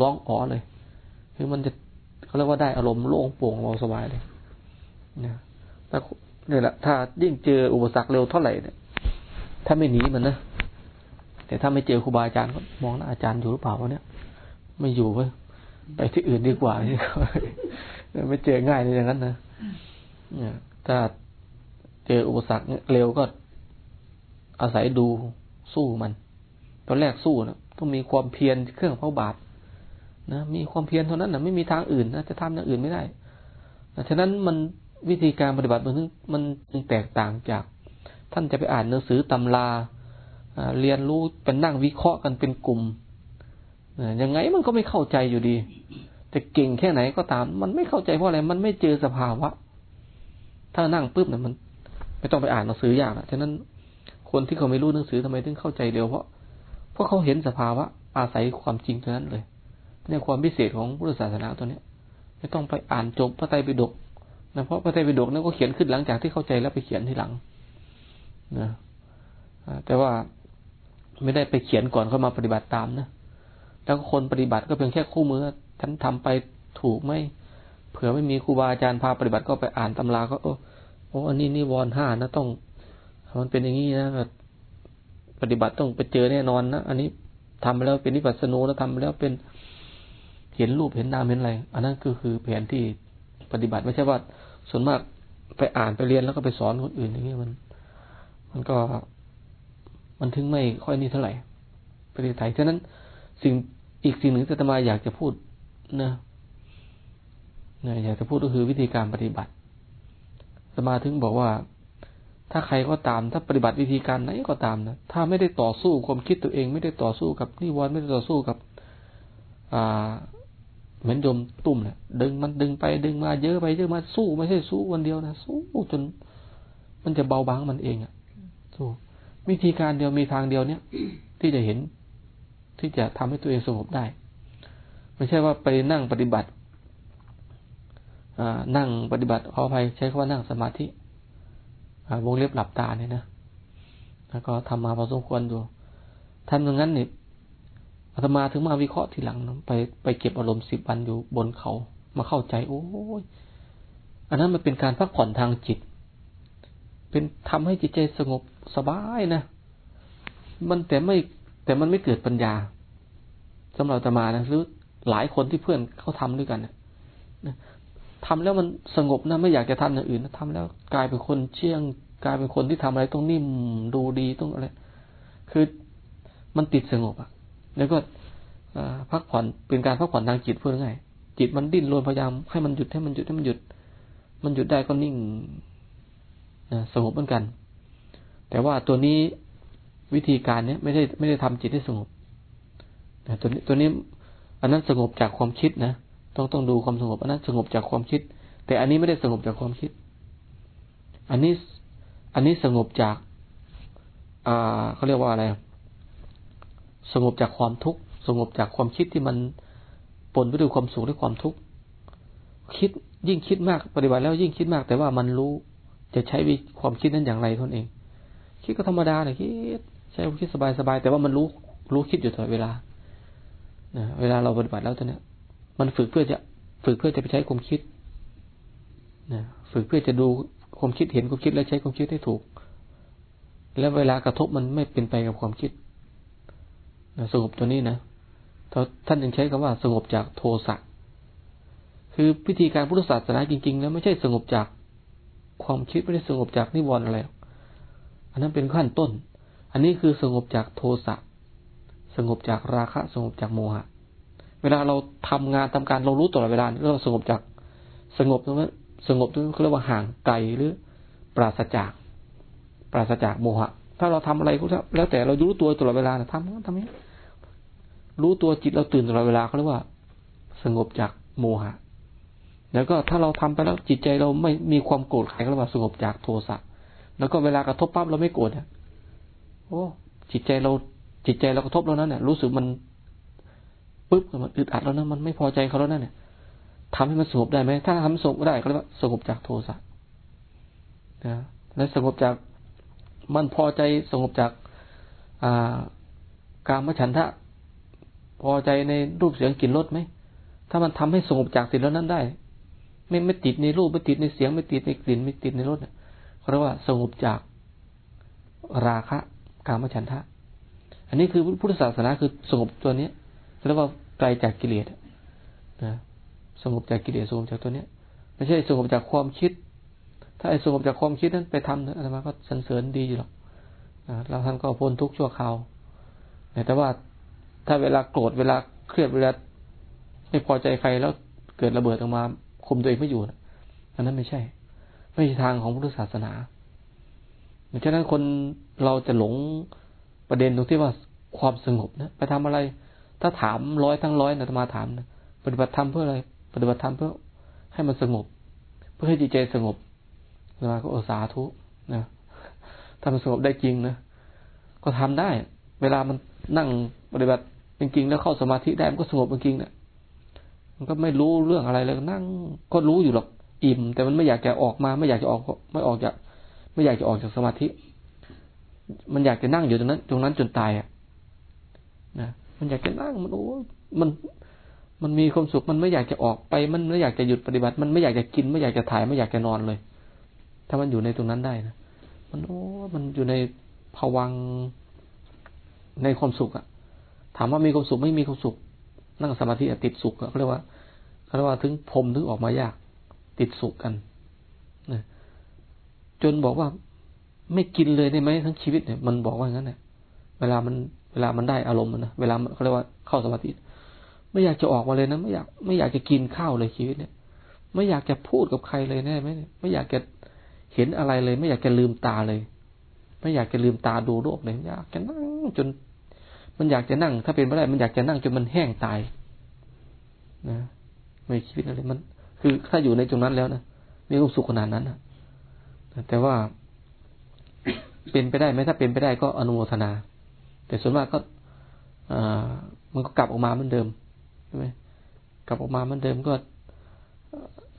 ร้องอ๋อเลย คือมันจะเขาเรียกว่าได้อารมณ์โล่งโปร่งเราสบายเลยนะแต่นี่แหละถ้ายิ่งเจออุปสรรคเร็วเท่าไหร่เนี่ยถ้าไม่หนีมันนะแต่ถ้าไม่เจอครูบาอาจารย์ก็มองนะอาจารย์อยู่หรือเปล่าวะเนี่ย ไม่อยู่เว้ยไปที่อื่นดีกว่าไม่เจอง่ายเลยอย่างนั้นนะถ้าเจออุปสรรคเร็วก็ อาศัยดูสู้มัน ตอนแรกสู้นะต้องมีความเพียรเครื่องเผาบาปนะมีความเพียรเท่านั้นนะไม่มีทางอื่นนะจะทำอย่างอื่นไม่ได้ฉะนั้นมันวิธีการปฏิบัติมันมันจึงแตกต่างจาก ท่านจะไปอ่านหนังสือตำราเรียนรู้เป็นนั่งวิเคราะห์กันเป็นกลุ่มยังไงมันก็ไม่เข้าใจอยู่ดี จะเก่งแค่ไหนก็ตาม มันไม่เข้าใจเพราะอะไร มันไม่เจอสภาวะ ถ้านั่งปุ๊บเนี่ยมัน ไม่ต้องไปอ่านหนังสืออย่ากอะฉะนั้น คนที่เขาไม่รู้หนังสือทำไมถึงเข้าใจเร็วเพราะเพราะเขาเห็นสภาวะอาศัยความจริงเท่านั้นเลยเนี่ยความพิเศษของพุทธศาสนาตัวเนี้ยไม่ต้องไปอ่านจบพระไตรปิฎกนะเพราะพระไตรปิฎกนั้นก็เขียนขึ้นหลังจากที่เข้าใจแล้วไปเขียนทีหลังนะแต่ว่าไม่ได้ไปเขียนก่อนเข้ามาปฏิบัติตามนะแล้วคนปฏิบัติก็เพียงแค่คู่มือฉันทำไปถูกไหมเผื่อไม่มีครูบาอาจารย์พาปฏิบัติก็ไปอ่านตำราก็โอ้โอ้อันนี้นี่วอนห้านะต้อง มันเป็นอย่างนี้นะแบบปฏิบัติต้องไปเจอแน่นอนนะอันนี้ทำแล้วเป็นนิพพานูแล้วทำแล้วเป็นเห็นรูปเห็นนามเห็นอะไรอันนั้นก็คือแผนที่ปฏิบัติไม่ใช่ว่าส่วนมากไปอ่านไปเรียนแล้วก็ไปสอนคนอื่นอย่างนี้มัน มันก็ มันถึงไม่ค่อยนี่เท่าไหร่ประเทศไทยฉะนั้นสิ่งอีกสิ่งหนึ่งที่ตมาอยากจะพูดนะนะอยากจะพูดก็คือวิธีการปฏิบัติตมาถึงบอกว่า ถ้าใครก็ตาม ถ้าปฏิบัติวิธีการไหนก็ตามนะ ถ้าไม่ได้ต่อสู้ความคิดตัวเอง ไม่ได้ต่อสู้กับนิวรณ์ไม่ได้ต่อสู้กับ อ่าเหมือนโยมตุ่มเนี่ยดึงมันดึงไปดึงมาเยอะไปเยอะมาสู้ไม่ใช่สู้วันเดียวนะสู้จน มันจะเบาบางมันเองอะสู้วิธีการเดียวมีทางเดียวเนี้ยที่จะเห็นที่จะทำให้ตัวเองสงบได้ ไม่ใช่ว่าไปนั่งปฏิบัตินั่งปฏิบัติขออภัยใช้คำว่านั่งสมาธิ วงเล็บหลับตาเนี่ยนะ แล้วก็ทำมาพอสมควรดูทำอย่างนั้นเนี่ยอาตมาถึงมาวิเคราะห์ทีหลังนะไปไปเก็บอารมณ์สิบวันอยู่บนเขามาเข้าใจ โอ้ยอันนั้นมันเป็นการพักผ่อนทางจิต เป็นทำให้จิตใจสงบสบายนะมันแต่ไม่แต่มันไม่เกิดปัญญาสำหรับอาตมานะหรือหลายคนที่เพื่อนเขาทำด้วยกันนะ ทำแล้วมันสงบนะไม่อยากจะทำอย่างอื่นนะทำแล้วกลายเป็นคนเชี่ยง กลายเป็นคนที่ทำอะไรต้องนิ่มดูดีต้องอะไร คือมันติดสงบอะ แล้วก็พักผ่อนเป็นการพักผ่อนทางจิตเพื่อไงจิตมันดิ้นรนพยายามให้มันหยุดให้มันหยุดให้มันหยุด มันหยุดได้ก็นิ่งนะสงบเหมือนกัน แต่ว่าตัวนี้วิธีการเนี้ยไม่ได้ไม่ได้ทำจิตให้สงบแต่ตัวนี้ตัวนี้อันนั้นสงบจากความคิดนะ ต้องต้องดูความสงบอันนั้นสงบจากความคิด แต่อันนี้ไม่ได้สงบจากความคิด อันนี้อันนี้สงบจาก อ่าเขาเรียกว่าอะไร สงบจากความทุกข์สงบจากความคิดที่มันปนไปด้วยความสุขและความทุกข์คิดยิ่งคิดมากปฏิบัติแล้วยิ่งคิดมาก แต่ว่ามันรู้จะใช้วิความคิดนั้นอย่างไรทนเอง คิดก็ธรรมดาเลยคิดใช้ความคิดสบายๆแต่ว่ามันรู้รู้คิดอยู่ตลอดเวลานะเวลาเราปฏิบัติแล้วตอนนี้ มันฝึกเพื่อจะฝึกเพื่อจะไปใช้ความคิดนะฝึกเพื่อจะดูความคิดเห็นความคิดแล้วใช้ความคิดให้ถูก แล้วเวลากระทบมันไม่เป็นไปกับความคิดนะสงบตัวนี้นะท่านยังใช้คำว่าสงบจากโทสะคือพิธีการพุทธศาสนาจริงๆแล้วไม่ใช่สงบจากความคิดไม่ได้สงบจากนิวรณ์อะไร อันนั้นเป็นขั้นต้น อันนี้คือสงบจากโทสะ สงบจากราคะ สงบจากโมหะ เวลาเราทำงานทำการเรารู้ตลอดเวลาเราสงบจากสงบตรงนั้นสงบตรงนั้นเขาเรียกว่าห่างไกลหรือปราศจาก ปราศจากโมหะ ถ้าเราทำอะไรก็แล้วแต่เรารู้ตัวตลอดเวลาทำทำนี้รู้ตัวจิตเราตื่นตลอดเวลาเขาเรียกว่า สงบจากโมหะ แล้วก็ถ้าเราทำไปแล้วจิตใจเราไม่มีความโกรธใครก็เรียกว่าสงบจากโทสะแล้วก็เวลากระทบปั๊บเราไม่โกรธอะโอ้จิตใจเราจิตใจเรากระทบแล้วนั้นเนี่ยรู้สึกมัน ปุ๊บมันอึดอัดแล้วนะมันไม่พอใจเขาแล้วนั่นเนี่ยทำให้มันสงบได้ไหมถ้าทำสงบได้ก็เรียกว่าสงบจากโทสะนะและสงบจากมันพอใจสงบจากอ่าการมฉันทะ พอใจในรูปเสียงกลิ่นรสไหมถ้ามันทำให้สงบจากสิ่งแล้วนั้นได้ ไม่ไม่ติดในรูปไม่ติดในเสียงไม่ติดในกลิ่นไม่ติดในรสเนี่ยเขาเรียกว่าสงบจากราคะการมฉันทะ อันนี้คือพุทธศาสนาคือสงบตัวเนี้ย เรียกว่าไกลจากกิเลสนะสงบจากกิเลสสงบจากตัวเนี้ยไม่ใช่สงบจากความคิด ถ้าไอ้สงบจากความคิดนั้นไปทำนะอาตมาก็สันเสริญดีอยู่หรอกเราท่านก็พ้นทุกข์ชั่วคราวแต่ว่าถ้าเวลาโกรธเวลาเครียดเวลาไม่พอใจใครแล้วเกิดระเบิดออกมาคุมตัวเองไม่อยู่อันนั้นไม่ใช่ ไม่ใช่ทางของพุทธศาสนาเพราะฉะนั้นคนเราจะหลงประเด็นตรงที่ว่าความสงบนะไปทำอะไร ถ้าถามร้อยทั้งร้อยนะธรรมาถามนะปฏิบัติธรรมเพื่ออะไร ปฏิบัติธรรมเพื่อให้มันสงบ เพื่อให้จิตใจสงบธรรมาก็อสาทุนะถ้ามันสงบได้จริงนะก็ทำได้ เวลามันนั่งปฏิบัติจริงๆแล้วเข้าสมาธิได้มันก็สงบจริงๆเนี่ยมันก็ไม่รู้เรื่องอะไรเลยนั่ง ก็รู้อยู่หรอกอิ่ม แต่มันไม่อยากจะออกมา ไม่อยากจะออกไม่ออกจาก ไม่อยากจะออกจากสมาธิ มันอยากจะนั่งอยู่ตรงนั้น ตรงนั้นจนตายอะนะ มันอยากจะนั่งมันโอ้มันมันมีความสุขมันไม่อยากจะออกไป มันไม่อยากจะหยุดปฏิบัติ มันไม่อยากจะกิน ไม่อยากจะถ่ายไม่อยากจะนอนเลย ถ้ามันอยู่ในตรงนั้นได้นะมันโอ้มันอยู่ในภวังในความสุขอะถามว่ามีความสุขไม่มีความสุข นั่งสมาธิติดสุขเขาเรียกว่าเขาเรียกว่าถึงพรมถึงออกมายาก ติดสุขกันนะจนบอกว่าไม่กินเลยได้ไหมทั้งชีวิตเนี่ยมันบอกว่าอย่างนั้นเนี่ยเวลามัน เวลามันได้อารมณ์นะเวลาเขาเรียกว่าเข้าสมาธิไม่อยากจะออกมาเลยนะไม่อยากไม่อยากจะกินข้าวเลยชีวิตเนี่ย ไม่อยากจะพูดกับใครเลยแน่ไหมไม่อยากจะเห็นอะไรเลย ไม่อยากจะลืมตาเลย ไม่อยากจะลืมตาดูโลกเลยอยากจะนั่งจน มันอยากจะนั่ง ถ้าเป็นไปได้ มันอยากจะนั่งจนมันแห้งตายนะไม่ชีวิตอะไรมัน คือถ้าอยู่ในตรงนั้นแล้วนะมีความสุขขนาดนั้นนะแต่ว่าเป็นไปได้ไหมถ้าเป็นไปได้ก็อนุโมทนา แต่ส่วนมากก็มันก็กลับออกมาเหมือนเดิมใช่ไหมกลับออกมาเหมือนเดิมก็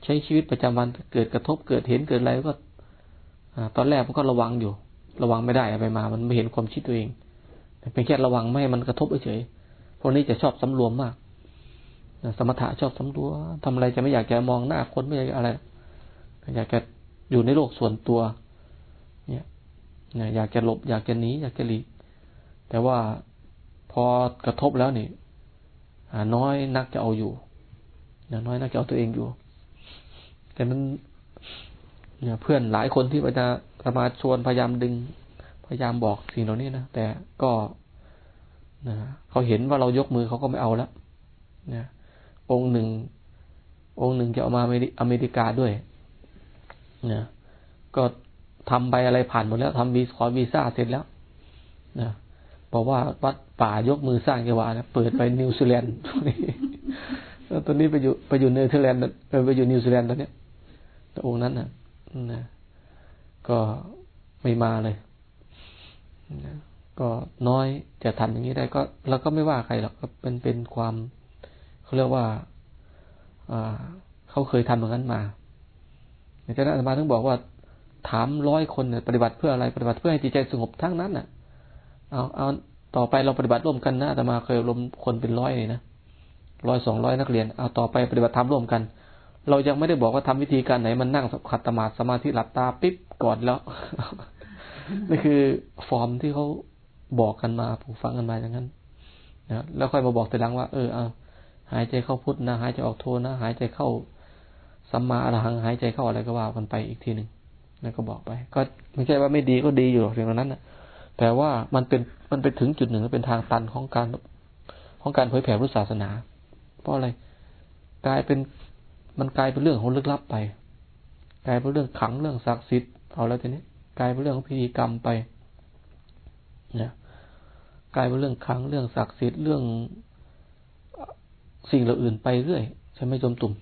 ใช้ชีวิตประจำวันเกิดกระทบเกิดเห็นเกิดอะไรก็ตอนแรกมันก็ระวังอยู่ ระวังไม่ได้ไปมา มันไม่เห็นความคิดตัวเองเป็นแค่ระวังไม่ให้มันกระทบเฉยพวกนี้จะชอบสำรวมมาก สมถะชอบสำรวมทำอะไรจะไม่อยากจะมองหน้าคนไม่อยากอะไร อยากจะอยู่ในโลกส่วนตัว เนี่ยอยากจะหลบ อยากจะหนีอยากจะหลีก แต่ว่าพอกระทบแล้วนี่น้อยนักจะเอาอยู่น้อยนักจะเอาตัวเองอยู่ แต่มันเนี่ยเพื่อนหลายคนที่จะจะมาชวนพยายามดึง พยายามบอกสิ่งเหล่านี้นะแต่ก็นะเขาเห็นว่าเรายกมือเขาก็ไม่เอาแล้วนะองค์หนึ่ง องค์หนึ่งจะเอามาอเมริกาด้วยนะก็ทำใบอะไรผ่านหมดแล้วทำวีขอวีซ่าเสร็จแล้วนะ บอกว่าวัดป่ายกมือสร้างเกวานะเปิดไปนิวซีแลนด์ตอนนี้ตอนนี้ไปอยู่ไปอยู่เนเธอร์แลนด์ไปอยู่นิวซีแลนด์ตอนนี้องค์นั้นนะนะก็ไม่มาเลยนะก็น้อยจะทำอย่างนี้ได้ก็เราก็ไม่ว่าใครหรอกก็เป็นเป็นความเขาเรียกว่าอ่าเขาเคยทำอย่างนั้นมาอาจารย์อาตมาถึงบอกว่าถามร้อยคนเนี่ยปฏิบัติเพื่ออะไรปฏิบัติเพื่อให้จิตใจสงบทั้งนั้นน่ะ เอาเอาต่อไปเราปฏิบัติร่วมกันนะอาตมาเคยรวมคนเป็นร้อยเลยนะร้อยสองร้อยนักเรียนเอาต่อไปปฏิบัติธรรมร่วมกัน เรายังไม่ได้บอกว่าทำวิธีการไหนมันนั่งขัดสมาธิสมาธิหลับตาปิ๊บก่อนแล้วนี่คือฟอร์มที่เขาบอกกันมาผูกฟังกันมาอย่างนั้นนะแล้วค่อยมาบอกแต่หลังว่าเออเอาหายใจเข้าพุทธนะหายใจออกโทนะ หายใจเข้าสัมมาอรหังหายใจเข้าอะไรก็ว่ากันไปอีกทีหนึ่งนั่นก็บอกไป ก็ไม่ใช่ว่าไม่ดีก็ดีอยู่เรื่องนั้นนะ แต่ว่ามันเป็นมันไปถึงจุดหนึ่งเป็นทางตันของการของการเผยแผ่พุทธศาสนา เพราะอะไรกลายเป็นมันกลายเป็นเรื่องของลึกลับไป กลายเป็นเรื่องขังเรื่องศักดิ์สิทธิ์เอาแล้วทีนี้กลายเป็นเรื่องของพิธีกรรมไปเนี่ยกลายเป็นเรื่องขังเรื่องศักดิ์สิทธิ์เรื่องสิ่งเหล่าอื่นไปเรื่อยใช่ไหมจมตุ่ม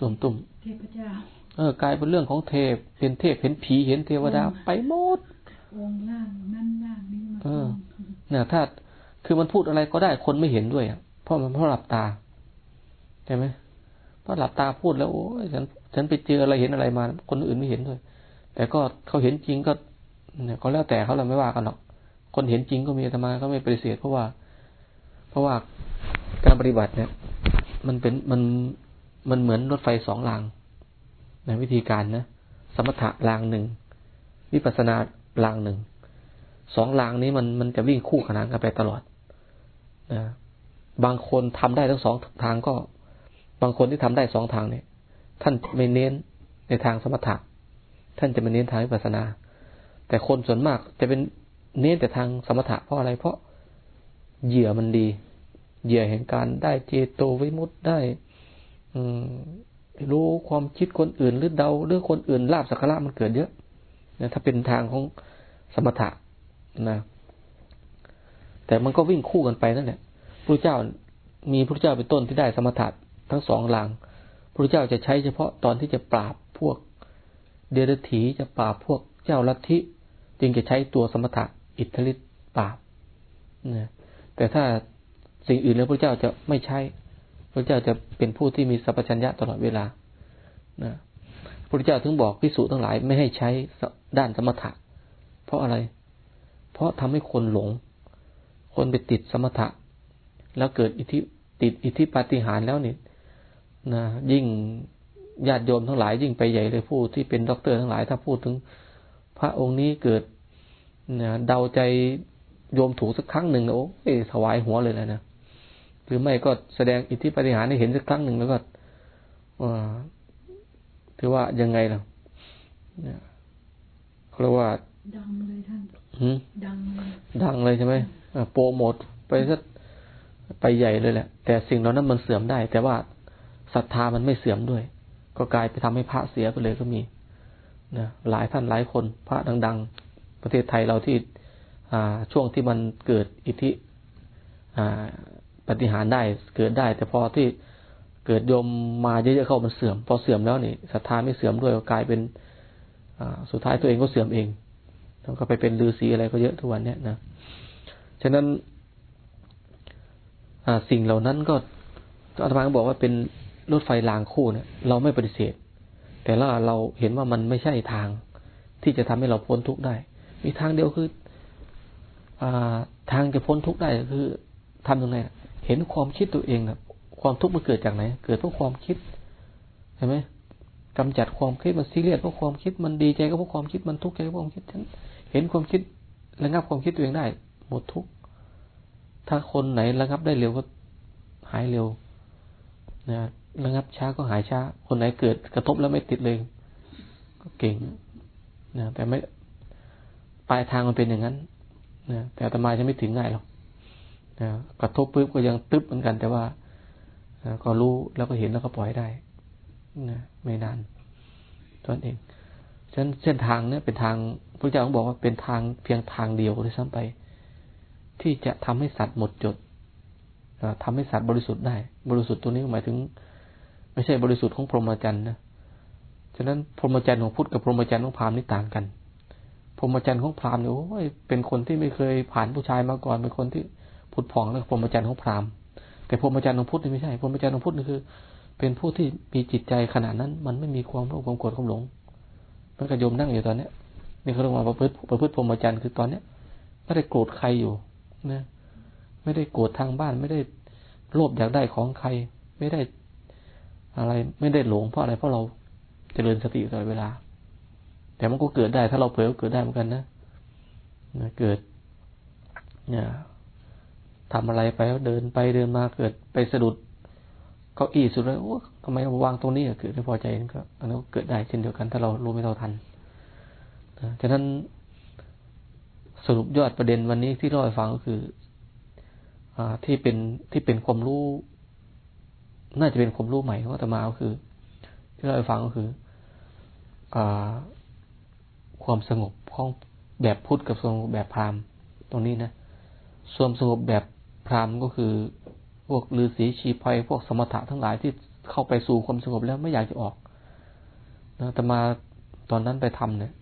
จมตุ่มเทพเจ้าเออกลายเป็นเรื่องของเทพเป็นเทพเห็นผีเห็นเทวดาไปหมด องล่างนั่นล่างนี่มาเออเนี่ยถ้าคือมันพูดอะไรก็ได้คนไม่เห็นด้วยอะเพราะมันเพราะหลับตาใช่ไหมเพราะหลับตาพูดแล้วโอ้ยฉันฉันไปเจออะไรเห็นอะไรมา คนอื่นไม่เห็นด้วย แต่ก็เขาเห็นจริงก็เนี่ยก็แล้วแต่เขาเราไม่ว่ากันหรอก คนเห็นจริงก็มีธรรมาก็ไม่ปฏิเสธเพราะว่า เพราะว่าการปฏิบัติเนี่ย มันเป็นมันมันเหมือนรถไฟสองรางในวิธีการนะ สมถะรางหนึ่งวิปัสสนา รางหนึ่งสองรางนี้มันมันจะวิ่งคู่ขนานกันไปตลอดนะบางคนทำได้ทั้งสองทางก็ บางคนที่ทำได้สองทางเนี่ย ท่านไม่เน้นในทางสมถะท่านจะไม่เน้นทางวิปัสสนา แต่คนส่วนมากจะเป็นเน้นแต่ทางสมถะเพราะอะไร เพราะเหยื่อมันดี เหยื่อแห่งการได้เจโตวิมุตได้ อืมรู้ความคิดคนอื่นหรือเดาเรื่องคนอื่นลาบสักการะมันเกิดเยอะ นะถ้าเป็นทางของสมถะนะแต่มันก็วิ่งคู่กันไปนั่นแหละพระเจ้ามีพระเจ้าเป็นต้นที่ได้สมถะทั้งสองหลังพระเจ้าจะใช้เฉพาะตอนที่จะปราบพวก เดรัจฉีจะปราบพวกเจ้าลัทธิจึงจะใช้ตัวสมถะอิทธิฤทธิ์ปราบนะแต่ถ้าสิ่งอื่นแล้วพระเจ้าจะไม่ใช้ พระเจ้าจะเป็นผู้ที่มีสัพพัญญะตลอดเวลานะ พระเจ้าถึงบอกพิสูจทั้งหลายไม่ให้ใช้ด้านสมถะ เพราะอะไร เพราะทำให้คนหลง คนไปติดสมถะ แล้วเกิดอิทธิติดอิทธิปาฏิหาริย์แล้วนี่นะยิ่งญาติโยมทั้งหลาย ยิ่งไปใหญ่เลยผู้ที่เป็นด็อกเตอร์ทั้งหลาย ถ้าพูดถึง พระองค์นี้เกิดนะเดาใจโยมถูกสักครั้งหนึ่งโอ้ยถวายหัวเลยนะหรือไม่ก็แสดงอิทธิปฏิหารให้เห็นสักครั้งหนึ่งแล้วก็ ถือว่ายังไงล่ะเนี่ยเขาเรียกว่า ดังเลยท่านดังเลยดังเลยใช่ไหมโปรโมทไปสักไปใหญ่เลยแหละ แต่สิ่งเหล่านั้นมันเสื่อมได้ แต่ว่าศรัทธามันไม่เสื่อมด้วย ก็กลายไปทำให้พระเสียไปเลยก็มีนะหลายท่านหลายคนพระดัง ๆ ประเทศไทยเราที่อ่าช่วงที่มันเกิดอิทธิอ่าปฏิหารได้เกิดได้ แต่พอที่ เกิดโยมมาเยอะๆเข้ามันเสื่อม พอเสื่อมแล้วนี่ศรัทธาไม่เสื่อมด้วยกลายเป็นอ่าสุดท้ายตัวเองก็เสื่อมเองแล้วก็ไปเป็นฤาษีอะไรก็เยอะทุกวันเนี้ยนะฉะนั้นสิ่งเหล่านั้นก็อาตมาบอกว่าเป็นรถไฟรางคู่เนี่ยเราไม่ปฏิเสธ แต่ละเราเห็นว่ามันไม่ใช่ทางที่จะทำให้เราพ้นทุกข์ได้ มีทางเดียวคืออทางจะพ้นทุกข์ได้คือทำยังไงเห็นความคิดตัวเองนะ ความทุกข์มันเกิดจากไหน เกิดเพราะความคิดเห็นไหมกำจัดความคิดมันซีเรียสเพราะความคิดมันดีใจก็เพราะความคิดมันทุกข์ใจเพราะความคิดฉันเห็นความคิดระงับความคิดตัวเองได้ หมดทุกข์ถ้าคนไหนระงับได้เร็วก็หายเร็วนะระงับช้าก็หายช้า คนไหนเกิดกระทบแล้วไม่ติดเลย ก็เก่งนะแต่ไม่ปลายทางมันเป็นอย่างนั้นนะแต่ตมาจะไม่ถึงง่ายหรอกนะกระทบปุ๊บก็ยังตึ๊บเหมือนกัน แต่ว่า ก็รู้แล้วก็เห็นแล้วก็ปล่อยได้นะไม่นานตนั้นเองฉะนั้นเส้นทางเนี่ยเป็นทางพระเจ้าองบอกว่าเป็นทางเพียงทางเดียวเลยซ้ำไป ที่จะทำให้สัตว์หมดจดทำให้สัตว์บริสุทธิ์ได้ บริสุทธิ์ตัวนี้หมายถึง ไม่ใช่บริสุทธิ์ของพรหมจรรย์นะฉะนั้นพรหมจรรย์ของพุทธกับพรหมจรรย์ของพราหมณ์นี่ต่างกันพรหมจรรย์ของพราหมณ์เนี่ยโอ้ยเป็นคนที่ไม่เคยผ่านผู้ชายมาก่อนเป็นคนที่ผุดผ่องแล้วพรหมจรรย์ของพราหมณ์ แต่พรหมจรรย์ของพุทธนี่ไม่ใช่พรหมจรรย์ของพุทธนี่คือ เป็นผู้ที่มีจิตใจขนาดนั้น มันไม่มีความโลภความโกรธความหลง มันก็โยมนั่งอยู่ตอนเนี้ยนี่เขาเรียกว่าประพฤติประพฤติพรหมจรรย์คือตอนเนี้ยไม่ได้โกรธใครอยู่นะไม่ได้โกรธทางบ้านไม่ได้โลภอยากได้ของใคร ไม่ได้อะไรไม่ได้หลงเพราะอะไรเพราะเราเจริญสติตลอดเวลา แต่มันก็เกิดได้ถ้าเราเผลอก็เกิดได้เหมือนกันนะนะเกิดเนี่ย ทำอะไรไปแล้วเดินไปเดินมาเกิดไปสะดุดเก้าอี้สุดเลยโอ้ทำไมวางตรงนี้เกิดไม่พอใจนั่นก็อันนั้นเกิดได้เช่นเดียวกันถ้าเรารู้ไม่เท่าทันนะฉะนั้นสรุปยอดประเด็นวันนี้ที่เราให้ฟังก็คืออที่เป็นที่เป็นความรู้ น่าจะเป็นความรู้ใหม่ของอาตมาก็คือ ที่เราให้ฟังก็คืออความสงบของแบบพุทธกับสงบแบบพราหมณ์ตรงนี้นะส่วนสงบแบบ พราหมณ์ก็คือพวกฤาษีชีพายพวกสมถะทั้งหลายที่เข้าไปสู่ความสงบแล้วไม่อยากจะออกนะแต่มาตอนนั้นไปทำเนี่ย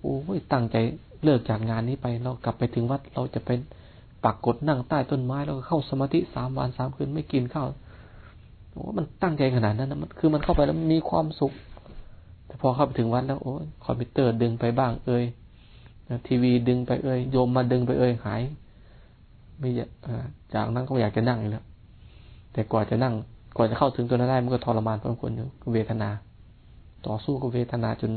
โอ้ยตั้งใจเลิกจากงานนี้ไป เรากลับไปถึงวัดเราจะเป็นปักกดนั่งใต้ต้นไม้แล้วก็เข้าสมาธิสามวันสามคืนไม่กินข้าวโอ้มันตั้งใจขนาดนั้นนะมันคือมันเข้าไปแล้วมีความสุข แต่พอเข้าไปถึงวัดแล้วโอ้คอมพิวเตอร์ดึงไปบ้างเอ่ยทีวีดึงไปเอ่ยโยมมาดึงไปเอ่ยหาย ไม่อยากจากนั้นก็อยากจะนั่งอีกแล้วแต่กว่าจะนั่งกว่าจะเข้าถึงตัวนั้นได้มันก็ทรมานพอสมควรอยู่เวทนา ต่อสู้กับเวทนาจน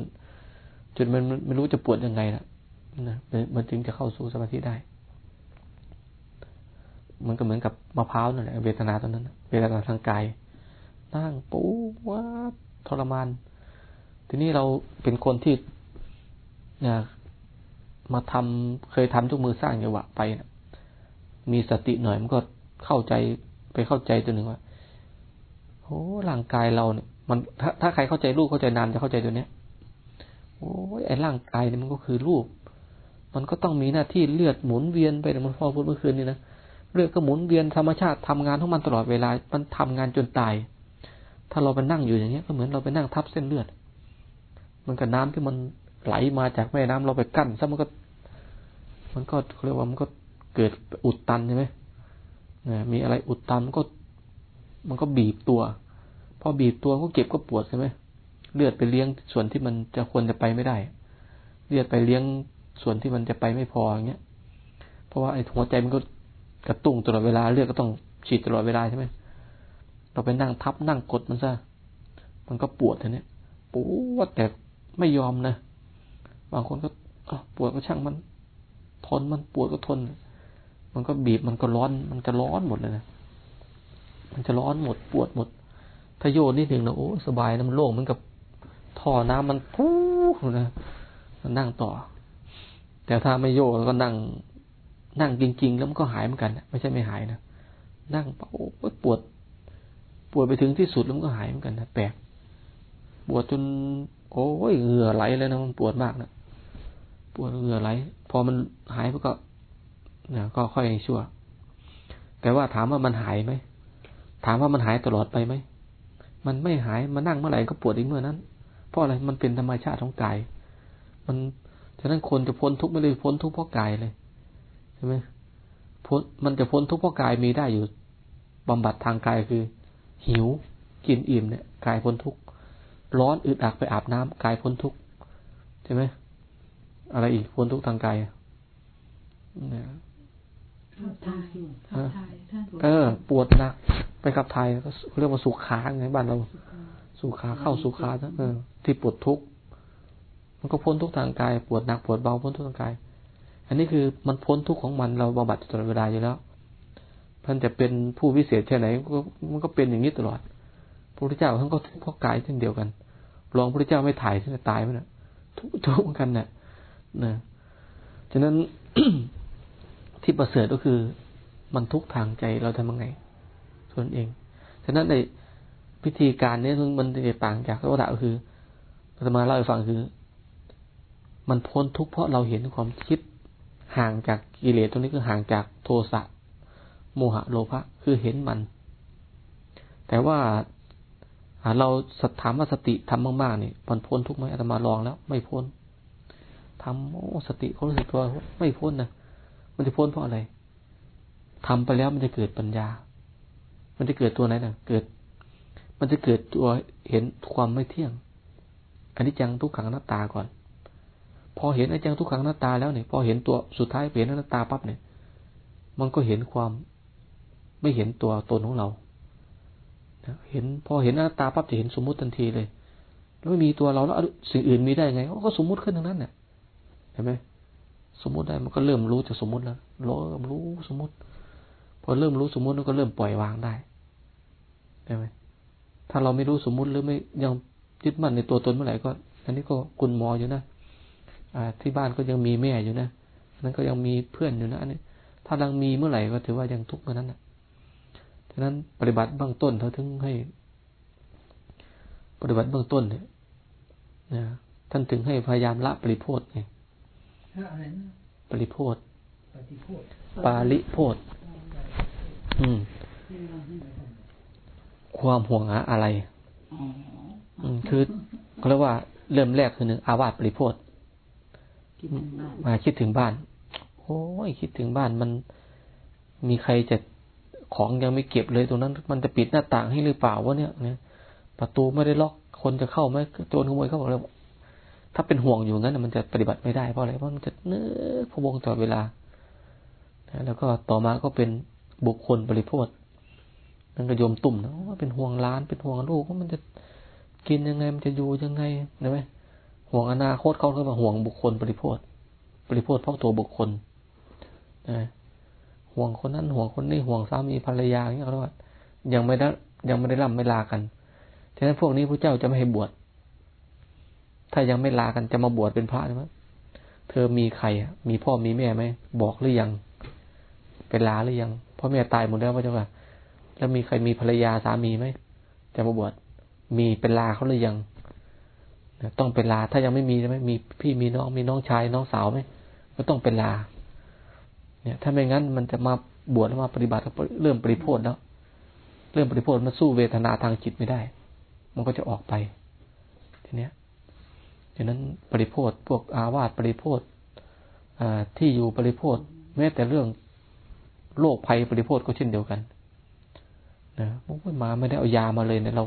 จนมันไม่รู้จะปวดยังไงละนะมันจึงจะเข้าสู่สมาธิได้มันก็เหมือนกับมะพร้าวนั่นแหละเวทนาตอนนั้นเวทนาทางกายนั่งปูว่าทรมาน ทีนี้เราเป็นคนที่เนี่ยมาทำเคยทำทุกมือสร้างจังหวะไปนะ มีสติหน่อยมันก็เข้าใจไปเข้าใจตัวหนึ่งว่าโอ้ร่างกายเราเนี่ย มันถ้าถ้าใครเข้าใจรูปเข้าใจนามจะเข้าใจตัวเนี้ยโอ้ยไอ้ร่างกายเนี่ยมันก็คือรูป มันก็ต้องมีหน้าที่เลือดหมุนเวียนไปมันพอพูดเมื่อคืนนี้นะเลือดก็หมุนเวียนธรรมชาติทำงานของมันตลอดเวลา มันทำงานจนตาย ถ้าเราไปนั่งอยู่อย่างเงี้ยก็เหมือนเราไปนั่งทับเส้นเลือด มันกับน้ำที่มันไหลมาจากแม่น้ำเราไปกั้นซะมันก็ มันก็เรียกว่ามันก็ เกิดอุดตันใช่ไหมนะมีอะไรอุดตันมันก็ มันก็บีบตัว พอบีบตัวก็เจ็บก็ปวดใช่ไหมเลือดไปเลี้ยงส่วนที่มันจะควรจะไปไม่ได้ เลือดไปเลี้ยงส่วนที่มันจะไปไม่พออย่างเงี้ย เพราะว่าไอ้หัวใจมันก็กระตุ้งตลอดเวลาเลือดก็ต้องฉีดตลอดเวลาใช่ไหมเราไปนั่งทับนั่งกดมันซะ มันก็ปวดทีนี้ปวดแต่ไม่ยอมนะ บางคนก็ปวดก็ช่างมัน ทนมันปวดก็ทน มันก็บีบมันก็ร้อน มันจะร้อนหมดเลยนะมันจะร้อนหมดปวดหมด ถ้าโยนนิดหนึ่งนะโอ้สบายนะมันโล่งเหมือนกับท่อน้ำมันปู๊นะมันนั่งต่อ แต่ถ้าไม่โยกแล้วก็นั่ง นั่งจริง ๆ แล้วมันก็หายเหมือนกันไม่ใช่ไม่หายนะนั่งโอ้ปวด ปวดไปถึงที่สุดแล้วมันก็หายเหมือนกันนะแปลกปวดจน โอ้ยเหงื่อไหลเลยนะมันปวดมากนะปวดเหงื่อไหล พอมันหายมันก็ นี่ยก็ค่อยชั่ว แต่ว่าถามว่ามันหายไหม ถามว่ามันหายตลอดไปไหม มันไม่หายมานั่งเมื่อไหร่ก็ปวดอีกเมื่อนั้น เพราะอะไรมันเป็นธรรมชาติของกาย มันฉะนั้นคนจะพ้นทุกข์ไม่ได้พ้นทุกข์เพราะกายเลยใช่ไหมพ้นมันจะพ้นทุกข์เพราะกายมีได้อยู่บำบัดทางกายคือ หิวกินอิ่มเนี่ยกายพ้นทุกข์ร้อนอึดอัดไปอาบน้ำกายพ้นทุกข์ใช่ไหมอะไรอีกพ้นทุกข์ทางกายเนี่ย เออ ปวดหนักไปขับถ่ายก็เรียกว่าสุขาไงบ้านเรา สุขาเข้าสุขาเออ ที่ปวดทุกข์มันก็พ้นทุกทางกายปวดหนักปวดเบาพ้นทุกทางกาย อันนี้คือมันพ้นทุกข์ของมันเราบำบัดตลอดเวลาอยู่แล้วท่านจะเป็นผู้วิเศษแค่ไหนก็มันก็เป็นอย่างนี้ตลอดพระพุทธเจ้าท่านก็ทุกข์เพราะกายเช่นเดียวกันรองพระพุทธเจ้าไม่ถ่ายท่านจะตายไหมนะทุกทุกเหมือนกันเนี่ยนะฉะนั้น ที่ประเสริฐก็คือมันทุกทางใจเราทำยังไงส่วนเอง ฉะนั้นในพิธีการนี้มันจะต่างจากพระธรรมก็คือพระมาเล่าให้ฟังคือ มันพ้นทุกเพราะเราเห็นความคิดห่างจากกิเลสตรงนี้คือห่างจากโทสะโมหะโลภะคือเห็นมัน แต่ว่าเราสัทธามาสติทำมากๆนี่มันพ้นทุกไหมอาตมาลองแล้ว ไม่พ้นทำโอ้สติเขารู้สึกตัวไม่พ้นนะ มันจะพ้นเพราะอะไรทำไปแล้วมันจะเกิดปัญญา มันจะเกิดตัวไหนนะเกิด มันจะเกิดตัวเห็นความไม่เที่ยง อันนี้จังทุกขังหน้าตาก่อน พอเห็นไอ้จังทุกขังหน้าตาแล้วเนี่ย พอเห็นตัวสุดท้ายเห็นหน้าตาปั๊บเนี่ย มันก็เห็นความไม่เห็นตัวตนของเราเห็นพอเห็นหน้าตาปั๊บจะเห็นสมมุติทันทีเลย แล้วไม่มีตัวเราแล้วสิ่งอื่นมีได้ไงก็สมมุติขึ้นทั้งนั้นเนี่ยเห็นไหม สมมุติได้มันก็เริ่มรู้จากสมมุติแล้วเริ่มรู้สมมุติ พอเริ่มรู้สมมุติมันก็เริ่มปล่อยวางได้ใช่ไหมถ้าเราไม่รู้สมมุติหรือไม่ยังยึดมั่นในตัวตนเมื่อไหร่ก็ อันนี้ก็คุณหมออยู่นะอ่า ที่บ้านก็ยังมีแม่อยู่นะนั้นก็ยังมีเพื่อนอยู่นะอันนี้ถ้ายังมีเมื่อไหร่ก็ถือว่ายังทุกข์เมื่อนั้นนะฉะนั้นปฏิบัติเบื้องต้นเขาถึงให้ ปฏิบัติเบื้องต้นเนี่ยนะท่านถึงให้พยายามละปริโพธไง ปริโพธปาลิโพธอืม ความห่วงหาอะไร อืม คือเขาเรียกว่าเริ่มแรกคือหนึ่งอาวาสปริโพธมาคิดถึงบ้าน โอ้ยคิดถึงบ้านมันมีใครจะของยังไม่เก็บเลยตรงนั้น มันจะปิดหน้าต่างให้หรือเปล่าวะเนี่ยเนี่ยประตูไม่ได้ล็อกคนจะเข้าไหมโจรขโมยเขาบอกเลย ถ้าเป็นห่วงอยู่งั้นมันจะปฏิบัติไม่ได้เพราะอะไร เพราะมันจะเนื้อพวงตลอดเวลาแล้วก็ต่อมาก็เป็นบุคคลบริโภคนั่นก็โยมตุ่มนะว่าเป็นห่วงล้านเป็นห่วงลูกว่ามันจะกินยังไงมันจะอยู่ยังไงนะไหมห่วงอนาคตเขาก็มาห่วงบุคคลบริโภคบริโภคเพราะตัวบุคคลนะห่วงคนนั้นห่วงคนนี้ห่วงสามีภรรยาอย่างเงี้ยเขาว่ายังไม่ได้ยังไม่ได้ร่ำไม่ลากันฉะนั้นพวกนี้พระเจ้าจะไม่ให้บวช ถ้ายังไม่ลากันจะมาบวชเป็นพระใช่ไหมเธอมีใครมีพ่อมีแม่ไหมบอกหรือยัง เป็นลาหรือยังพ่อแม่ตายหมดแล้วพระเจ้าค่ะแล้วมีใครมีภรรยาสามีไหมจะมาบวชมีเป็นลาเขาหรือยังต้องเป็นลา ถ้ายังไม่มีใช่ไหมมีพี่มีน้องมีน้องชายน้องสาวไหมก็ต้องเป็นลา เนี่ย ถ้าไม่งั้นมันจะมาบวชแล้วมาปฏิบัติเริ่มปริโพธแล้วเริ่มปริโพธมันสู้เวทนาทางจิตไม่ได้ มันก็จะออกไปทีเนี้ย ดังนั้นปริโพธพวกอาวาสปริโพธที่อยู่ปริโพธแม้แต่เรื่องโรคภัยปริโพธก็เช่นเดียวกันนะพวกมาไม่ได้เอายามาเลยเนี่ยเรา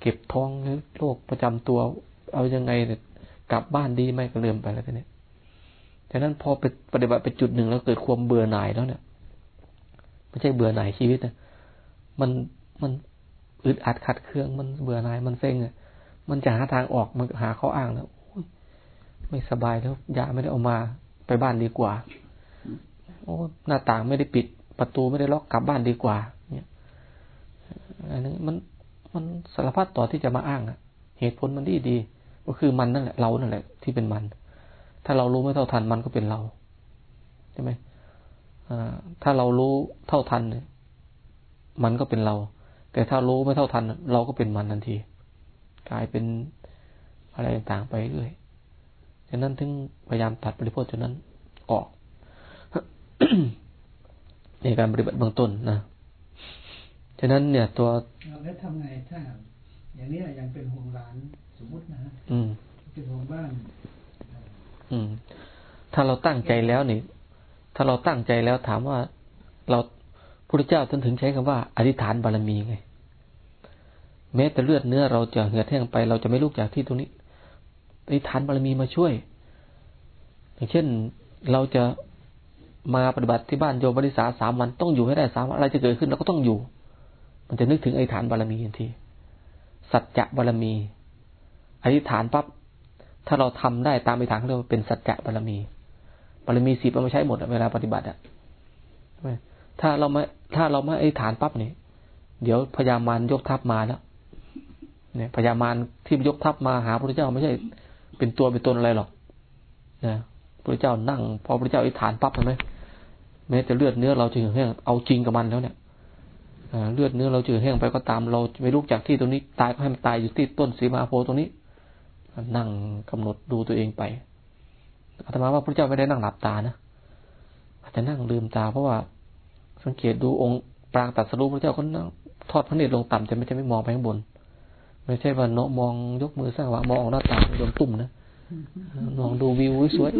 เก็บท้องโรคประจำตัว เอายังไงเนี่ยกลับบ้านดีไหมก็เริ่มไปแล้วทีนี้ฉะนั้นพอไปปฏิบัติไปจุดหนึ่งแล้วเกิดความเบื่อหน่ายแล้วเนี่ยไม่ใช่เบื่อหน่ายชีวิตนะมันมันอึดอัดขัดเคืองมันเบื่อหน่ายมันเซ็งอะ มันจะหาทางออกมันหาข้ออ้างแล้วไม่สบายแล้วยาไม่ได้เอามาไปบ้านดีกว่า โอ้หน้าต่างไม่ได้ปิด ประตูไม่ได้ล็อกกลับบ้านดีกว่า เนี่ยอันนี้มันมันสารพัดต่อที่จะมาอ้างอะเหตุผลมันดีดี ก็คือมันนั่นแหละเรานั่นแหละ ที่เป็นมัน ถ้าเรารู้ไม่เท่าทันมันก็เป็นเราใช่ไหมถ้าเรารู้เท่าทันเนี่ยมันก็เป็นเรา แต่ถ้ารู้ไม่เท่าทัน เราก็เป็นมันทันที กลายเป็นอะไรต่างๆไปเรื่อยฉะนั้นถึงพยายามตัดปริโภคจนนั้นออกในการปฏิบัติเบื้องต้นนะฉะนั้นเนี่ยตัวแล้วทำไงถ้า อย่างนี้ยังเป็นห่วงหลานสมมุตินะฮะอืมเป็นห่วงบ้าน อืม ถ้าเราตั้งใจแล้วนี่ ถ้าเราตั้งใจแล้วถามว่าเราพระเจ้าท่านถึงใช้คำว่า อธิษฐานบารมีไง แม้แต่เลือดเนื้อเราจะเหือดแห้งไป เราจะไม่ลุกจากที่ตรงนี้อธิษฐานบารมีมาช่วย อย่างเช่นเราจะมาปฏิบัติที่บ้านโยมบริษาสามวันต้องอยู่ให้ได้สามวันอะไรจะเกิดขึ้นเราก็ต้องอยู่ มันจะนึกถึงอธิษฐานบารมีทันที สัจจะบารมี อธิษฐานปั๊บถ้าเราทำได้ตามอธิษฐานเขาเรียกว่าเป็นสัจจะบารมีบารมีสิบเอามาใช้หมดเวลาปฏิบัติอะถ้าเราไม่ถ้าเราไม่อธิษฐานปั๊บเนี่ยเดี๋ยวพญามารยกทัพมาแล้ว เนี่ยพญามารที่ยกทัพมาหาพระเจ้าไม่ใช่เป็นตัวเป็นตนอะไรหรอกนะพระเจ้านั่ง พอพระเจ้าอิฐานปั๊บใช่ไหมแม้แต่เลือดเนื้อเราจะแห้งเอาจริงกับมันแล้วเนี่ยเลือดเนื้อเราจะแห้งไปก็ตามเราไม่รู้จากที่ตรงนี้ตายก็ให้มันตายอยู่ที่ต้นสีมาโพตรงนี้นั่งกำหนดดูตัวเองไปอาตมาว่าพระเจ้าไม่ได้นั่งหลับตานะอาจจะนั่งลืมตา เพราะว่าสังเกตดูองค์ปรางตัดสรุปพระเจ้าก็นั่งทอดพระเนตรลงต่ำจะไม่ใช่ไม่มองไปข้างบน ไม่ใช่ว่าเนาะมองยกมือสร้างว่ามองออกหน้าต่างโดนตุ่มนะมองดูวิวสวย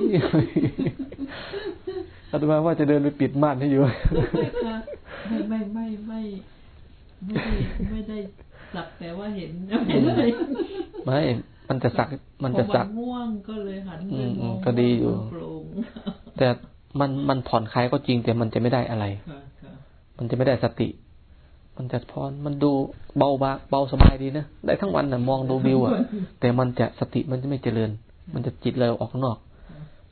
อาตมาว่าจะเดินไปปิดม่านให้อยู่ไม่ไม่ไม่ไม่ไม่ได้ไม่ได้สักแต่ว่าเห็นไม่ได้ไม่มันจะสักมันจะสักง่วงก็เลยหันไปมองก็ดีอยู่แต่มันมันผ่อนคลายก็จริงแต่มันจะไม่ได้อะไร มันจะไม่ได้สติ มันจะพรมันดูเบาบาเบาสบายดีนะได้ทั้งวันนะมองดูวิวอะ แต่มันจะสติมันจะไม่เจริญ มันจะจิตเลยออกข้างนอก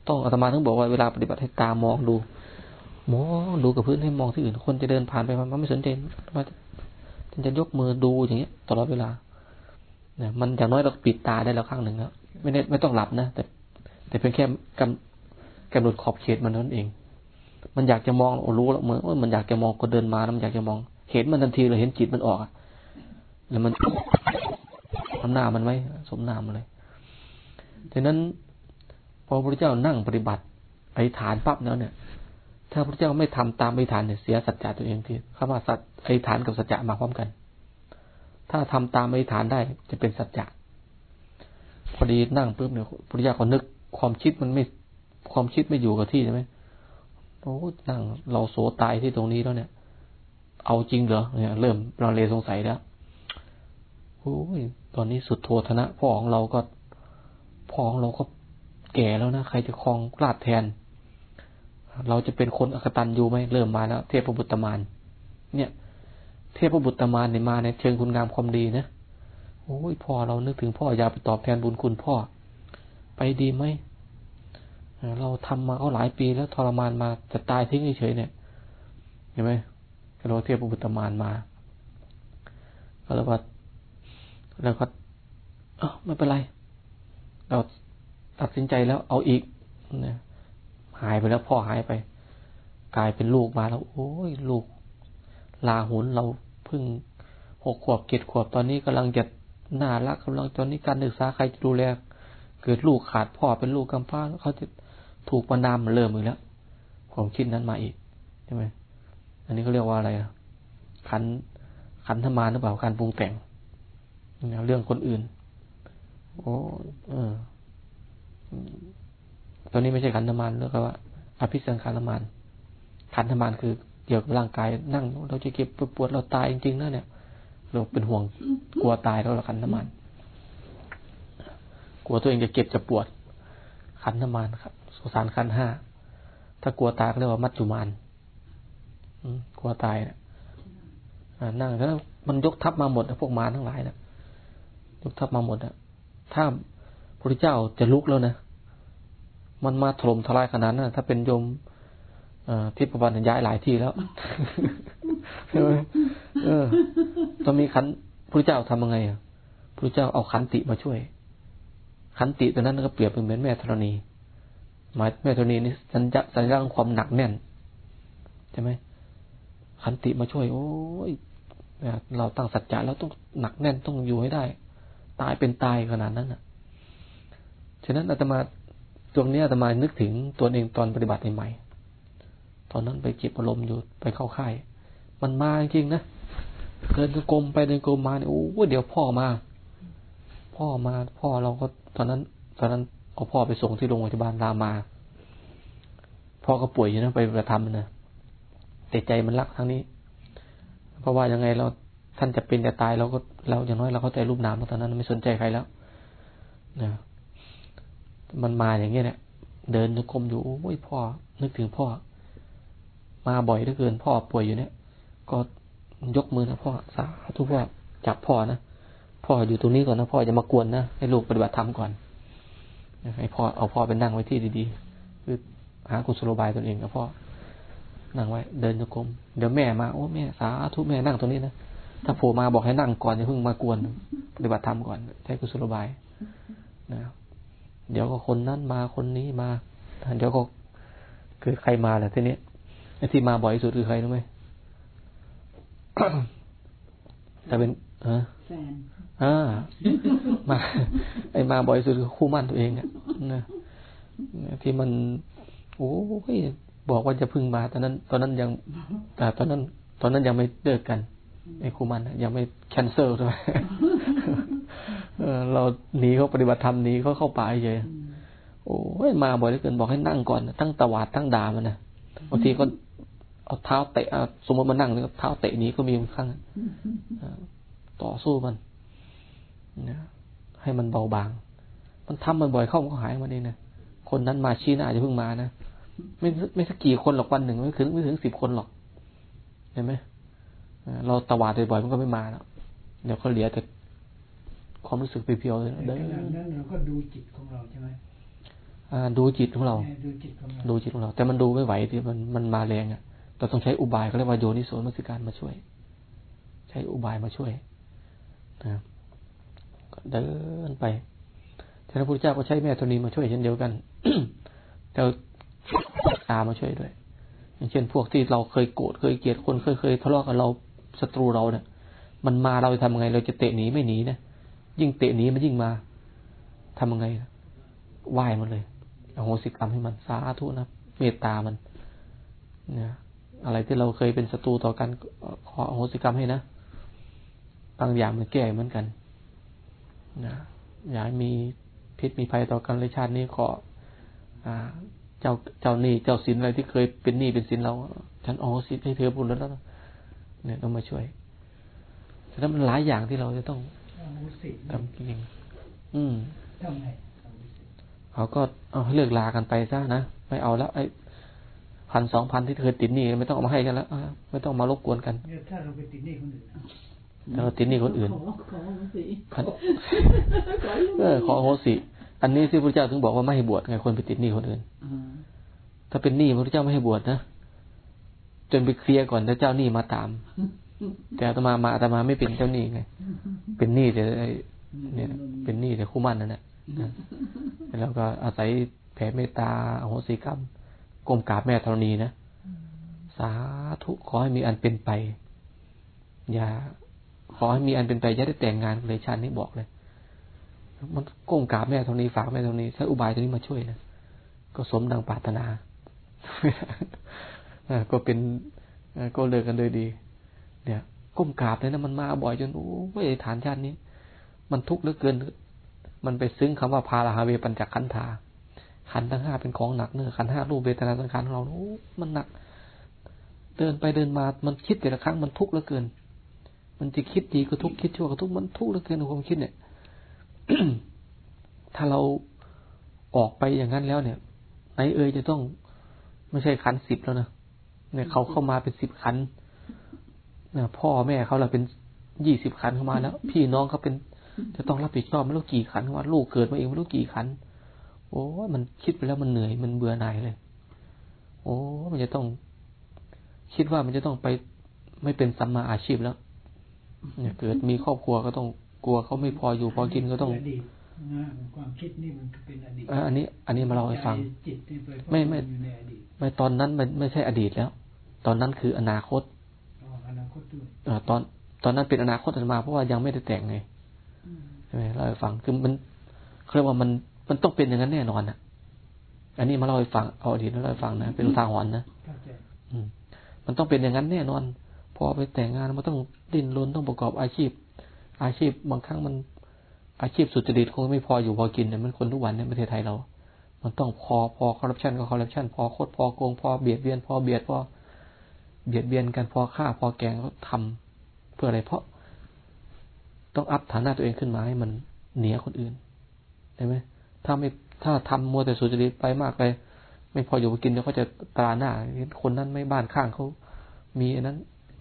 ต้องอาตมาทั้งบอกว่าเวลาปฏิบัติให้ตามองดูมองดูกับพื้นให้มองที่อื่น คนจะเดินผ่านไปมันไม่สนใจมันจะยกมือดูอย่างเงี้ยตลอดเวลาเนี่ยมันอย่างน้อยเราปิดตาได้แล้วข้างหนึ่งแล้วไม่ได้ไม่ต้องหลับนะแต่ แต่เพียงแค่กำกำหนดขอบเขตมันนั่นเอง มันอยากจะมองโอ้รู้แล้วเหมือนว่ามันอยากจะมองก็เดินมาแล้วมันอยากจะมอง เห็นมันทันทีเลยเห็นจิตมันออกแล้วมันทำหน้ามันไว้สมนามันเลยดังนั้น พอพระเจ้านั่งปฏิบัติอธิษฐานปั๊บแล้วเนี่ย ถ้าพระเจ้าไม่ทำตามอธิษฐานเนี่ยเสียสัจจะตัวเองที่คำว่าสัจอธิษฐานกับสัจจะมาพร้อมกัน ถ้าทำตามอธิษฐานได้จะเป็นสัจจะพอดีนั่งปุ๊บเนี่ยพระเจ้าก็นึกความคิดมันไม่ความคิดไม่อยู่กับที่ใช่ไหมโอ้นั่งเราโสตายที่ตรงนี้แล้วเนี่ย เอาจริงเหรอเนี่ยเริ่มเราเลสงสัยแล้วโอ้ยตอนนี้สุดโทธนะพ่อของเราก็พ่อของเราก็แก่แล้วนะใครจะครองราชแทน เราจะเป็นคนอกตันอยู่ไหมเริ่มมาแล้ว เทพบุตรมานเนี่ย เทพบุตรมานเนี่ยมาในเชิงคุณงามความดีนะโอ้ยพ่อเรานึกถึงพ่ออย่าไปตอบแทนบุญคุณพ่อ ไปดีไหมเราทำมาเขาหลายปีแล้วทรมานมาจะตายทิ้งเฉยเนี่ยเห็นไหม เราเทพบุตรมานมา ก็แล้วก็แล้วก็เออไม่เป็นไร เราตัดสินใจแล้วเอาอีกนะหายไปแล้วพ่อหายไป กลายเป็นลูกมาแล้ว โอ้ยลูก ลาหุนเราเพิ่งหกขวบเจ็ดขวบตอนนี้กำลังจะน่ารักกำลังตอนนี้การศึกษาใครจะดูแลเกิดลูกขาดพ่อเป็นลูกกำพร้าเขาจะถูกประนามเริ่มอีกแล้วความคิดนั้นมาอีกใช่ไหม อันนี้เขาเรียกว่าอะไรอะขันขันธมานหรือเปล่าการปรุงแต่งเรื่องคนอื่น โอ้เออตอนนี้ไม่ใช่ขันธมานเรียกว่าอภิสังขารมานขันธมานคือเกี่ยวกับร่างกายนั่ง เราจะเก็บปวดเราตายจริงๆนะเนี่ย เราเป็นห่วงกลัวตายแล้วเราขันธมานกลัวตัวเองจะเก็บจะปวด ขันธมานครับสสารขันห้าถ้ากลัวตายก็เรียกว่ามัจจุมาน กลัวตายเนะนั่งแล้วมันยกทัพมาหมดพวกมารทั้งหลายนะยกทัพมาหมดอะถ้าพระเจ้าจะลุกแล้วนะมันมาถล่มทลายขนาดนั้นถ้าเป็นโยมทิพวรรณย้ายหลายที่แล้วใช่ไหมเออต้องมีขันพระเจ้าทำยังไงอะพระเจ้าเอาขันติมาช่วย ขันติตัวนั้นก็เปรียบเป็นเหมือนแม่ธรณีหมายแม่ธรณีนี่สัญญาสัญญาณความหนักแน่นใช่ไหม ขันติมาช่วย โอ้ยเราตั้งสัจจะแล้วต้องหนักแน่นต้องอยู่ให้ได้ ตายเป็นตายขนาดนั้นอะ ฉะนั้นอาตมาตรงนี้อาตมานึกถึงตัวเองตอนปฏิบัติใหม่ตอนนั้นไปเก็บอารมณ์อยู่ไปเข้าค่าย มันมาจริงนะเดินกลมไปเดินกลมมาเนี่ยโอ้เดี๋ยวพ่อมา พ่อมาพ่อเราก็ตอนนั้น ตอนนั้นเอาพ่อไปส่งที่โรงพยาบาลรามา พ่อก็ป่วยอยู่นะไปประทำนะ แต่ใจมันรักทางนี้ เพราะว่ายังไงเราท่านจะเป็นจะตายเราก็เราอย่างน้อยเราเข้าใจรูปนามตอนนั้นไม่สนใจใครแล้วนะมันมาอย่างเงี้ยเนี่ย เดินจะกรมอยู่โอ้ยพ่อ นึกถึงพ่อ มาบ่อยเหลือเกินพ่อป่วยอยู่เนี่ย ก็ยกมือนะพ่อสาธุพ่อจับพ่อนะพ่ออยู่ตรงนี้ก่อนนะพ่อจะมากวนนะให้ลูกปฏิบัติธรรมก่อนให้พ่อเอาพ่อไปนั่งไว้ที่ดีๆคือหากุศโลบายตนเองกับพ่อ นั่งไว้ เดินโยกรมเดี๋ยวแม่มาโอ้แม่สาธุแม่นั่งตรงนี้นะถ้าโผล่มาบอกให้นั่งก่อนอย่าเพิ่งมากวนปฏิบัติธรรมก่อนใช้กุศโลบายนะเดี๋ยวก็คนนั้นมาคนนี้มาเดี๋ยวก็คือใครมาแหละทีนี้ไอ้ที่มาบ่อยที่สุดคือใครรู้ไหมแต่เป็นเออแฟนอ่ามา ไอ้มาบ่อยที่สุดคือคู่มั่นตัวเองอะนะที่มันโอ้ย บอกว่าจะพึ่งมาตอนนั้น ตอนนั้นยังแต่ตอนนั้น ตอนนั้นยังไม่เลิกกันไอ้คู่มั่นอะยังไม่แคนเซิลใช่ไหมเออเราหนีเขาปฏิบัติธรรมหนีเขาเข้าป่าเฉยโอ้ยมาบ่อยเหลือเกินบอกให้นั่งก่อนตั้งตวาดตั้งด่ามันนะบางทีก็เอาเท้าเตะสมมติมันนั่งนี่ก็เท้าเตะหนี้ก็มีบางครั้งต่อสู้มันนะให้มันเบาบาง มันทำมันบ่อยเข้ามันก็หายมันเองนะคนนั้นมาชี้หน้าจะเพิ่งมานะ ไม่ไม่สักกี่คนหรอกวันหนึ่งไม่ถึงไม่ถึงสิบคนหรอกเห็นไหมเราตวาดบ่อยๆมันก็ไม่มาแล้วเดี๋ยวเขาเหลือแต่ความรู้สึกเพียวๆเลยในเดิขณะนนั้นเราก็ดูจิตของเราใช่ไหมอ่าดูจิตของเราดูจิตของเรา ดูจิตของเรา แต่มันดูไม่ไหวที่มันมันมาแรงอะเราต้องใช้อุบายเขาเรียกว่าโยนิโสมนสิการมาช่วย ใช้อุบายมาช่วยนะครับก็เดินไปท่านพระพุทธเจ้าก็ใช้แม่ธรณีมาช่วยเช่นเดียวกันแต่ ตามาช่วยด้วย อย่างเช่นพวกที่เราเคยโกรธเคยเกลียดคนเคยเคยทะเลาะกับเราศัตรูเราเนี่ย มันมาเราจะทำไง เราจะเตะหนีไม่หนีนะยิ่งเตะหนีมันยิ่งมาทำยังไงไหว้มันเลยอโหสิกรรมให้มันสาธุนะเมตตามันเนี่ยอะไรที่เราเคยเป็นศัตรูต่อกันขออโหสิกรรมให้นะบางอย่างมันแก้เหมือนกันนะอย่าให้มีพิษมีภัยต่อกันเลยชาตินี้ขออ่า เจ้าเจ้าหนี้เจ้าสินอะไรที่เคยเป็นหนี้เป็นสินเรา ฉันอ๋อสิให้เธอบุญแล้วนะเนี่ยต้องมาช่วยฉะนั้นมันหลายอย่างที่เราจะต้องเอาหูสิทำจริงอืมทำไงเอาหูสิเขาก็เอาให้เลิกลากันไปซะนะไม่เอาแล้วไอ้พันสองพันที่เคยติดหนี้ไม่ต้องเอามาให้กันแล้วอ่าไม่ต้องมารบกวนกันเนี่ยถ้าเราไปติดหนี้คนอื่นนะแล้วติดหนี้คนอื่นขอขอสิพันเออขอโหสิ อันนี้ที่พระเจ้าถึงบอกว่าไม่ให้บวชไงคนไปติดหนี้คนอื่นอ่าถ้าเป็นหนี้พระเจ้าไม่ให้บวชนะจนไปเคลียร์ก่อนแล้วเจ้าหนี้มาตาม แต่อาตมามาอาตมาไม่เป็นเจ้าหนี้ไงเป็นหนี้แต่ไอ้เนี่ย เป็นหนี้แต่คู่มั่นนั่นแหละนะแล้วก็อาศัยแผ่เมตตาอโหสิกรรมกรมกราบแม่ธรณีนะสาธุขอให้มีอันเป็นไป อย่า ขอให้มีอันเป็นไปอย่าได้แต่งงานเลยชาตินี้บอกเลย มันก้มกราบแม่ธรณีฝากแม่ธรณีใช้อุบายตัวนี้มาช่วยนะก็สมดังปรารถนาก็เป็นก็เลิกกันโดยดี เนี่ย ก้มกราบเลยนะมันมาบ่อยจนโอ้ยฐานชาตินี้ มันทุกข์เหลือเกิน มันไปซึ้งคำว่าพาราฮาเวปัญจขันธาขันทั้งห้าเป็นของหนักเนื้อขันห้ารูปเวทนาสังขารของเราโอ้มันหนัก เดินไปเดินมา มันคิดแต่ละครั้งมันทุกข์เหลือเกิน มันจะคิดดีก็ทุกข์คิดชั่วก็ทุกข์มันทุกข์เหลือเกินในความคิดเนี่ย ถ้าเราออกไปอย่างนั้นแล้วเนี่ยไหนเอ่ยจะต้องไม่ใช่ขันสิบแล้วนะเนี่ยเขาเข้ามาเป็นสิบขันนะพ่อแม่เขาเราเป็นยี่สิบขันเข้ามาแล้ว พี่น้องเขาเป็น จะต้องรับผิดชอบไม่รู้กี่ขันว่าลูกเกิดมาเองไม่รู้กี่ขันโอ้มันคิดไปแล้วมันเหนื่อยมันเบื่อหน่ายเลย โอ้มันจะต้อง คิดว่ามันจะต้องไปไม่เป็นสัมมาอาชีพแล้วเนี่ยเกิดมีครอบครัวก็ต้อง กลัวเขาไม่พออยู่พอกินก็ต้องอดีตนะความคิดนี่มันเป็นอดีตเอออันนี้ อันนี้มาเล่าให้ฟังใจจิตนี่ไปไม่ไม่อยู่ในอดีตไม่ตอนนั้นมันไม่ใช่อดีตแล้ว ตอนนั้นคืออนาคตอ๋ออนาคตด้วยเออตอนตอนนั้นเป็นอนาคตอาตมาเพราะว่ายังไม่ได้แต่งไงใช่ไหมเล่าให้ฟังคือมันเขาเรียกว่ามันมันต้องเป็นอย่างนั้นแน่นอนอะ อันนี้มาเล่าให้ฟังเอาอดีตมาเล่าให้ฟังนะเป็นอุทาหรณ์นะเข้าใจอืมมันต้องเป็นอย่างนั้นแน่นอนพอไปแต่งงานมันต้องดิ้นรนต้องประกอบอาชีพ อาชีพบางครั้งมันอาชีพสุจริตคงไม่พออยู่พอกินเนี่ยมันคนทุกวันในประเทศไทยเรา มันต้องพอพอคอร์รัปชันก็คอร์รัปชันพอโคตรพอโกงพอเบียดเบียนพอเบียดพอเบียดเบียนกันพอฆ่าพอแกงก็ทำเพื่ออะไรเพราะ ต้องอัพฐานะตัวเองขึ้นมาให้มันเหนือคนอื่นใช่ไหมถ้าไม่ถ้าทำมัวแต่สุจริตไปมากไปไม่พออยู่พอกินเดี๋ยวเขาจะตราหน้าคนนั้นไม่บ้านข้างเขามีอันนั้น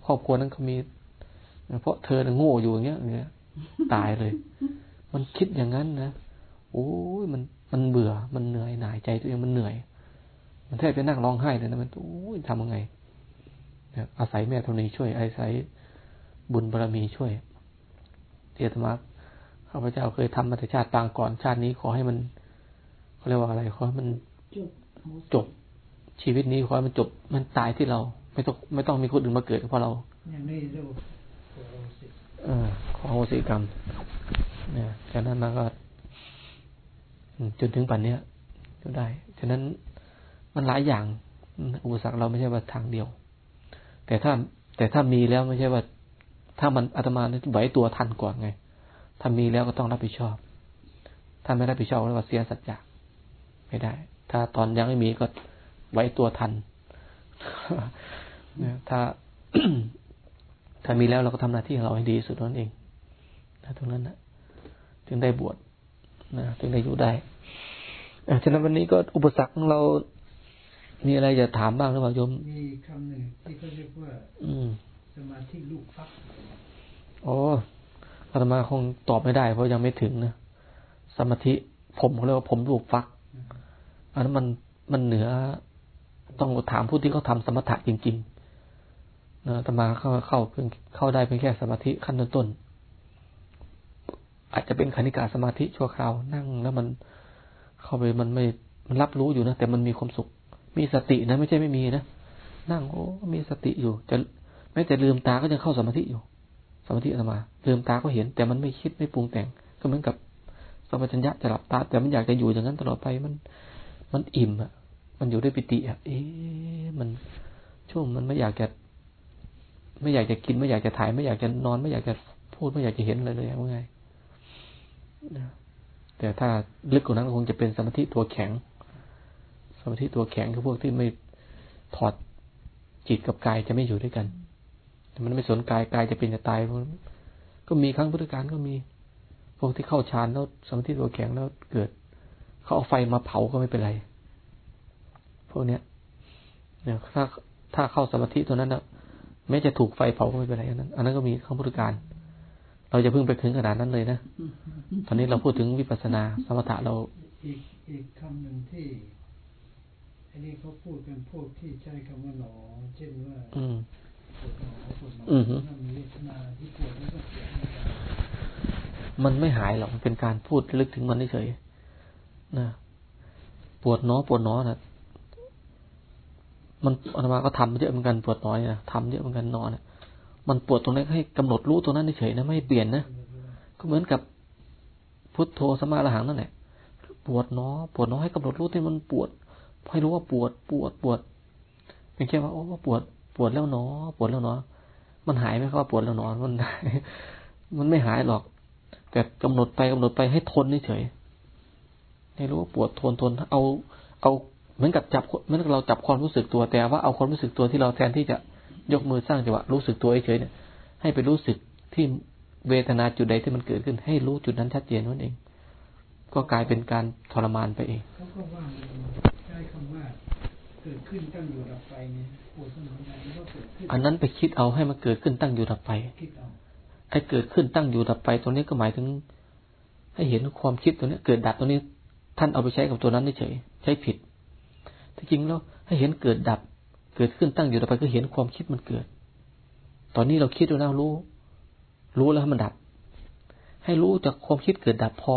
ครอบครัวนั้นเขามี เพราะเธอโง่อยู่อย่างเงี้ยเนี่ยตายเลย มันคิดอย่างนั้นนะโอ้ยมันมันเบื่อ มันเหนื่อยหน่ายใจตัวเองมันเหนื่อย มันแทบจะนั่งร้องไห้เลยนะมันโอ้ยทำยังไงอาศัยแม่ธรณีช่วยอาศัยบุญบารรมีช่วยเทียตมาข้าพเจ้าเคยทำมาแต่ชาติต่างก่อนชาตินี้ขอให้มันเขาเรียกว่าอะไรขอให้มันจบชีวิตนี้ขอให้มันจบมันตายที่เรา ไม่ต้องไม่ต้องมีคนอื่นมาเกิดเพราะเรา อย่างนี้เรียกว่าเออขอโหสิกรรมเนี่ยจากนั้นมาก็จนถึงปัจจุบันก็ได้ ฉะนั้นมันหลายอย่าง อุปสรรคเราไม่ใช่ว่าทางเดียว แต่ถ้า แต่ถ้ามีแล้วไม่ใช่ว่า ถ้ามันอาตมาไหวตัวทันก่อนไง ถ้ามีแล้วก็ต้องรับผิดชอบ ถ้าไม่รับผิดชอบแล้วก็เสียสัจจะไม่ได้ ถ้าตอนยังไม่มีก็ไว้ตัวทันถ้า ถ้ามีแล้วเราก็ทำหน้าที่ของเราให้ดีสุดนั่นเองนะตรงนั้นนะถึงได้บวชนะถึงได้อยู่ได้ฉะนั้นวันนี้ก็อุปสรรคของเรา มีอะไรจะถามบ้างหรือเปล่าโยมมีคำหนึ่งที่เขาเรียกว่า อืมสมาธิลูกฟักโอ้อาตมาคงตอบไม่ได้ เพราะยังไม่ถึงนะสมาธิผมเขาเรียกว่าผมลูกฟัก อันนั้นมันมันเหนือ ต้องถามผู้ที่เขาทาสมถะจริงๆนะอา ตมาเข้าเข้าเพิ่งเข้าได้เพียงแค่สมาธิขั้นต้นอาจจะเป็นคณิกาสมาธิชั่วคราวนั่งแล้วมันเข้าไปมันไม่มันรับรู้อยู่นะแต่มันมีความสุข มีสตินะ ไม่ใช่ไม่มีนะนั่งโอ้มีสติอยู่ จะแม้แต่ลืมตาก็ยังเข้าสมาธิอยู่ สมาธิอาตมาลืมตาก็เห็น แต่มันไม่คิดไม่ปรุงแต่ง ก็เหมือนกับสมปชัญญะจะหลับตา แต่มันอยากจะอยู่อย่างนั้นตลอดไปมัน มันอิ่มอะ มันอยู่ด้วยปิติอะ เอ๊ะมันช่วงมันไม่อยากจะ ไม่อยากจะกินไม่อยากจะถ่าย ไม่อยากจะนอน ไม่อยากจะพูดไม่อยากจะเห็นอะไรเลยว่าไงแต่ถ้าลึกกว่านั้นคงจะเป็นสมาธิตัวแข็ง สมาธิตัวแข็งคือพวกที่ไม่ถอดจิตกับกายจะไม่อยู่ด้วยกันมันไม่สนกายกายจะเป็นจะตายก็มีครั้งพุทธการก็มี พวกที่เข้าฌานแล้วสมาธิตัวแข็งแล้วเกิดเขาเอาไฟมาเผาก็ไม่เป็นไรพวกเนี้ยเนี่ยถ้าถ้าเข้าสมาธิตัวนั้นนะ แม้จะถูกไฟเผาก็ไม่เป็นไรอันนั้น อันนั้นก็มีครั้งพุทธการ เราจะเพิ่งไปถึงขนาดนั้นเลยนะ ตอนนี้เราพูดถึงวิปัสสนาสมถะเราอีกอีกคำหนึ่งที่อันนี้เขาพูดเป็นพวกที่ใช้คำว่าหนอเช่นว่าอืมปวดหนอปวดหนออือฮึถ้ามีเวทนาที่ปวดแล้วก็เสียงมันไม่หายหรอกมันเป็นการพูดลึกถึงมันเฉยๆนะปวดหนอปวดหนอนะ มันอาตมาก็ทำเยอะเหมือนกันปวดหนอยนะทำเยอะเหมือนกันนอนนะมันปวดตรงนั้นให้กำหนดรู้ตรงนั้นเฉยนะไม่เปลี่ยนนะก็เหมือนกับพุทโธสมาระหังนั่นแหละปวดเนาะปวดเนาะให้กำหนดรู้ที่มันปวดให้รู้ว่าปวดปวดปวดเป็นแค่ว่าโอ้ปวดปวดแล้วเนาะปวดแล้วเนาะมันหายไหมครับปวดแล้วเนาะมันมันไม่หายหรอก แต่กำหนดไปกำหนดไปให้ทนเฉยให้รู้ว่าปวดทนทนเอาเอา เหมือนกับจับเหมือนกับเราจับความรู้สึกตัวแต่ว่าเอาความรู้สึกตัวที่เราแทนที่จะยกมือสร้างจังหวะรู้สึกตัวเฉยเนี่ย ให้ไปรู้สึกที่เวทนาจุดใดที่มันเกิดขึ้น ให้รู้จุดนั้นชัดเจนนั่นเอง ก็กลายเป็นการทรมานไปเองเขาก็ว่าใช้คำว่าเกิดขึ้นตั้งอยู่ดับไปเนี่ยปวดสมองใดมันก็เกิดขึ้นอันนั้นไปคิดเอาให้มันเกิดขึ้นตั้งอยู่ดับไปคิดเอาไอ้เกิดขึ้นตั้งอยู่ดับไปตรงนี้ก็หมายถึง ให้เห็นความคิดตัวนี้เกิดดับตัวนี้ ท่านเอาไปใช้กับตัวนั้นเฉยใช้ผิด ที่จริงแล้วให้เห็นเกิดดับ เกิดขึ้นตั้งอยู่ดับไปก็เห็นความคิดมันเกิด ตอนนี้เราคิดแล้วรู้ รู้แล้วให้มันดับ ให้รู้จากความคิดเกิดดับพอ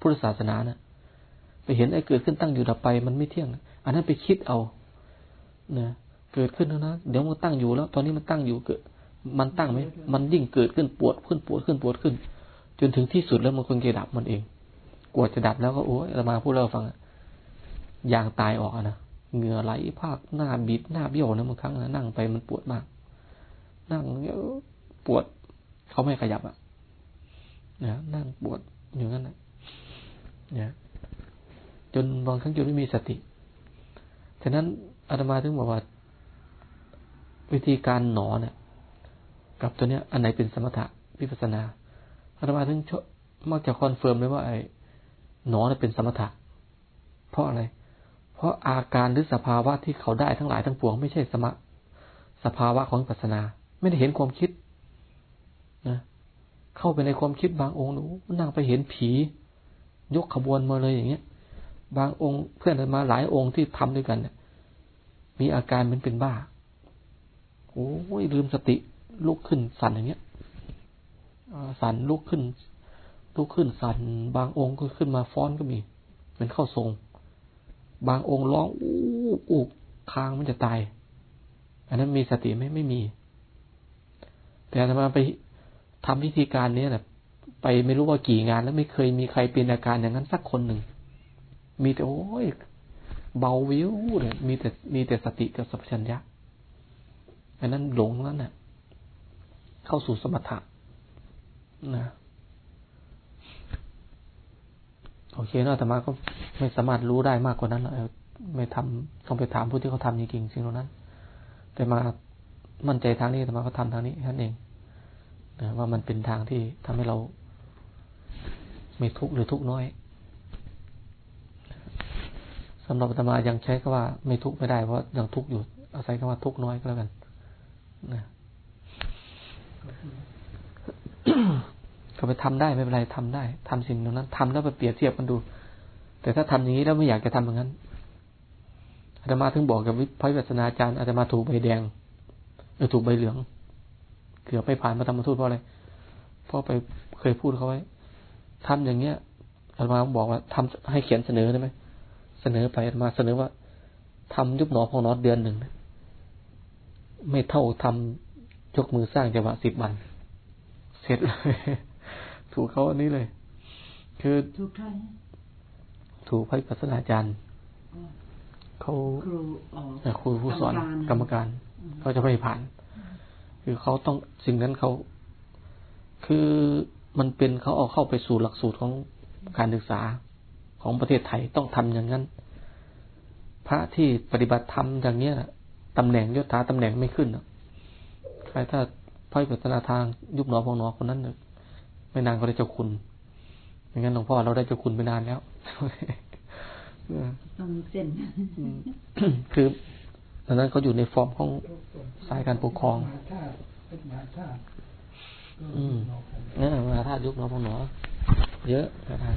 พุทธศาสนานะไปเห็นไอ้เกิดขึ้นตั้งอยู่ดับไปมันไม่เที่ยง อันนั้นไปคิดเอานะเกิดขึ้นแล้วนะเดี๋ยวมันตั้งอยู่แล้ว ตอนนี้มันตั้งอยู่เกิด มันตั้งไหมมันยิ่งเกิดขึ้นปวดขึ้นปวดขึ้นปวดขึ้น จนถึงที่สุดแล้วมันคงจะดับมันเอง กว่าจะดับแล้วก็โอ้ยเรามาพูดเราฟัง ยางตายออกนะเหงื่อไหลภาคหน้าบิดหน้าเบี้ยวนะบางครั้งนะนั่งไปมันปวดมาก นั่งเยอะปวดเขาไม่ขยับอะนะนั่งปวดอยู่งั้นนะเนี่ยจนบางครั้งจนไม่มีสติฉะนั้นอาตมาถึงบอกว่าวิธีการหนอเนี่ยกับตัวเนี้ย อันไหนเป็นสมถะวิปัสนาอาตมาถึงมักจะ confirm เลยว่าไอ้หนอเนี่ยเป็นสมถะเพราะอะไร เพราะอาการหรือสภาวะที่เขาได้ทั้งหลายทั้งปวงไม่ใช่สภาวะของวิปัสสนา ไม่ได้เห็นความคิดนะเข้าไปในความคิดบางองค์หนูนั่งไปเห็นผี ยกขบวนมาเลยอย่างเงี้ย บางองค์เพื่อนมาหลายองค์ที่ทำด้วยกันเนี่ยมีอาการเหมือนเป็นบ้าโอ้ยลืมสติลุกขึ้นสั่นอย่างเงี้ยสั่นลุกขึ้นลุกขึ้นสั่นบางองค์ก็ขึ้นมาฟ้อนก็มีเป็นเข้าทรง บางองค์ร้องอู้อู้คางมันจะตาย อันนั้นมีสติไหมไม่มี แต่ทำไมไปทำวิธีการนี้นะไปไม่รู้ว่ากี่งานแล้วไม่เคยมีใครเป็นอาการอย่างนั้นสักคนหนึ่ง มีแต่โอ้ยเบาวิวเลยมีแต่มีแต่สติกับสัพชัญญะอันนั้นหลงแล้วนะ่ะ เข้าสู่สมถะนะ โอเคเนาะแต่มาก็ไม่สามารถรู้ได้มากกว่านั้นหรอกไม่ทำต้องไปถามผู้ที่เขาทำจริงๆสิ่งเหล่านั้น แต่มามั่นใจทางนี้แต่มาก็ทำทางนี้แค่นั้นเองนะว่ามันเป็นทางที่ทำให้เรา ไม่ทุกข์หรือทุกข์น้อยสำหรับธรรมายังใช้คำว่า ไม่ทุกข์ไม่ได้เพราะยังทุกข์อยู่ อาศัยคำว่าทุกข์น้อยก็แล้วกัน นะ ก็ไปทำได้ไม่เป็นไรทำได้ทำสิ่งนั้นทำแล้วไปเปรียบเทียบกันดู แต่ถ้าทำอย่างนี้แล้วไม่อยากจะทำอย่างนั้นอาตมาถึงบอกกับพระวิปัสสนาจารย์อาตมาถูกใบแดงหรือถูกใบเหลือง เกือบไม่ผ่านมาทำมาทูตเพราะอะไรเพราะไปเคยพูดเขาไว้ทำอย่างเงี้ยอาตมาบอกว่าทำให้เขียนเสนอได้ไหมเสนอไปอาตมาเสนอว่าทำยุบหนอพองนอเดือนหนึ่งไม่เท่าทำยกมือสร้างจังหวะสิบวัน เสร็จเลย ถูกเขาอันนี้เลย คือถูกใครถูกพระปัสนาจารย์เขาครูครูผู้สอนกรรมการเขาจะไม่ผ่าน คือเขาต้องสิ่งนั้นเขา คือมันเป็นเขาเอาเข้าไปสู่หลักสูตรของการศึกษาของประเทศไทยต้องทำอย่างนั้น พระที่ปฏิบัติธรรมอย่างเนี้ยตำแหน่งยศถาตำแหน่งไม่ขึ้นใครถ้าพ่อยปัฒนาทางยุบหนอพองหนอคนนั้น ไม่นานก็ได้เจ้าคุณอย่างนั้นหลวงพ่อเราได้เจ้าคุณไปนานแล้วต้องเส้นคือดังนั้นเขาอยู่ในฟอร์มของสายการปกครองอืมนี่มาธาตุยุบหนอพองหนอเยอะนะครับ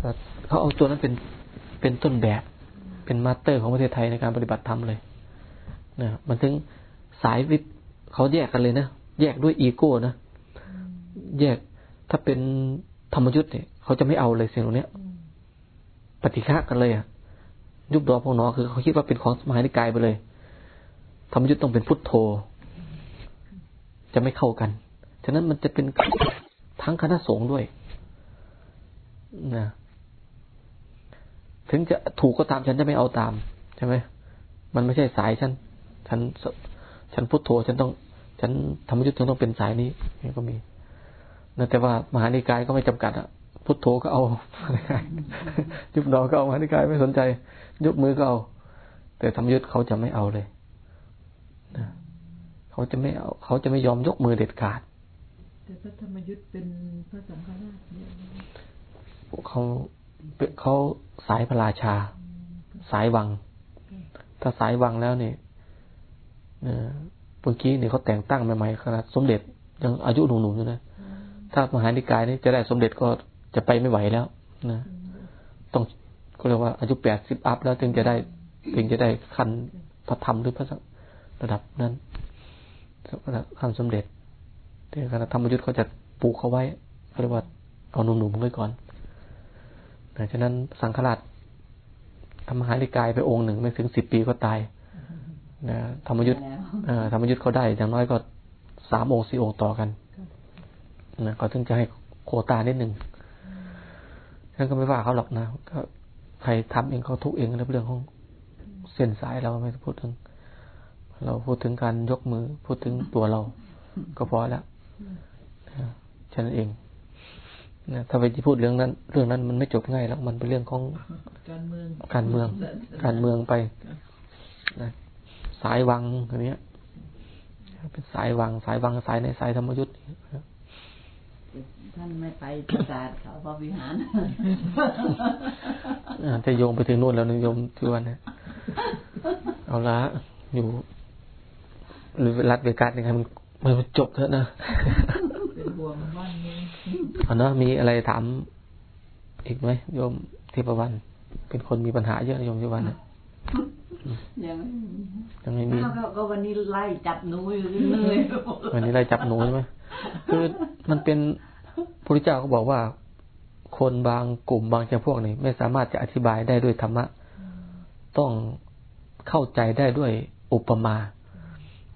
ก็เขาเอาตัวนั้นเป็นเป็นต้นแบบ เป็น master ของประเทศไทยในการปฏิบัติธรรมเลยนะมันถึงสายวิทย์เขาแยกกันเลยนะแยกด้วยอีโก้นะแยก ถ้าเป็นธรรมยุทธ์เนี่ยเขาจะไม่เอาเลยสิ่งเหล่านี้ปฏิฆะกันเลยอะยุบดอพงหนอคือเขาคิดว่าเป็นของมหานิกายไปเลยธรรมยุทธ์ต้องเป็นพุทโธ จะไม่เข้ากัน ฉะนั้นมันจะเป็นทั้งคณะสงฆ์ด้วยนะถึงจะถูกก็ตามฉันจะไม่เอาตามใช่ไหมมันไม่ใช่สายฉันฉันฉันพุทโธฉันต้อง ฉันธรรมยุทธ์ต้องเป็นสายนี้นี่ก็มี นะแต่ว่ามหานิกายก็ไม่จำกัดอะพุทโธก็เอายุบดอก็เอามหานิกายไม่สนใจยกมือก็เอา แต่ธรรมยุทธ์เขาจะไม่เอาเลยนะเขาจะไม่เอา เขาจะไม่ยอมยกมือเด็ดขาด แต่พระธรรมยุทธ์เป็นพระสังฆราชเขาเขาสายพระราชา สายวัง ถ้าสายวังแล้วเนี่ยเมื่อกี้เนี่ยเขาแต่งตั้งใหม่ๆขนาดสมเด็จยังอายุหนุ่มๆอยู่นะ ถ้ามหานิกายนี่จะได้สมเด็จก็จะไปไม่ไหวแล้วนะต้องก็เรียกว่าอายุแปดสิบอัพแล้วถึงจะได้ถึงจะได้ขั้นพระธรรมหรือพระระดับนั้นขั้นสมเด็จแต่คณะธรรมยุทธ์เขาจะปลูกเขาไว้เขาเรียกว่าเอาหนุ่มๆไว้ก่อนดังฉะนั้นสังฆราชทำมหาลิกายไปองค์หนึ่งไม่ถึงสิบปีก็ตายนะธรรมยุทธ์ธรรมยุทธ์เขาได้อย่างน้อยก็สามองค์สี่องค์ต่อกัน นะก็ถึงจะให้โคตานิดหนึ่งฉันก็ไม่ว่าเขาหรอกนะก็ใครทำเองเขาทุกเองในเรื่องของเส้นสายเราไม่พูดถึง เราพูดถึงการยกมือ พูดถึงตัวเรา ก็พอแล้วฉะนั้นเองนะถ้าไปพูดเรื่องนั้น เรื่องนั้นมันไม่จบง่ายแล้วมันเป็นเรื่องของการเมือง การเมือง การเมืองไปนะสายวังอันเนี้ยเป็นสายวัง สายวังสายในสายธรรมยุทธ์ ท่านไม่ไปประกาศเขาพระวิหารอ่าจะโยงไปถึงนู่นแล้วนะโยมที่วันนะเอาละอยู่ หรือรัฐเวกัสยังไงมันมันจบเถอะนะเป็นห่วงบ้านเมืองเอาเนอะมีอะไรถามอีกไหมโยมเทพวัน เป็นคนมีปัญหาเยอะนะโยมที่วันนะยังไม่มียังไม่มีอ้าวก็ก็วันนี้ไล่จับหนูอยู่เรื่อยๆวันนี้ไล่จับหนูใช่ไหมคือมันเป็น พระเจ้าก็บอกว่าคนบางกลุ่มบางจำพวกนี่ไม่สามารถจะอธิบายได้ด้วยธรรมะ ต้องเข้าใจได้ด้วยอุปมา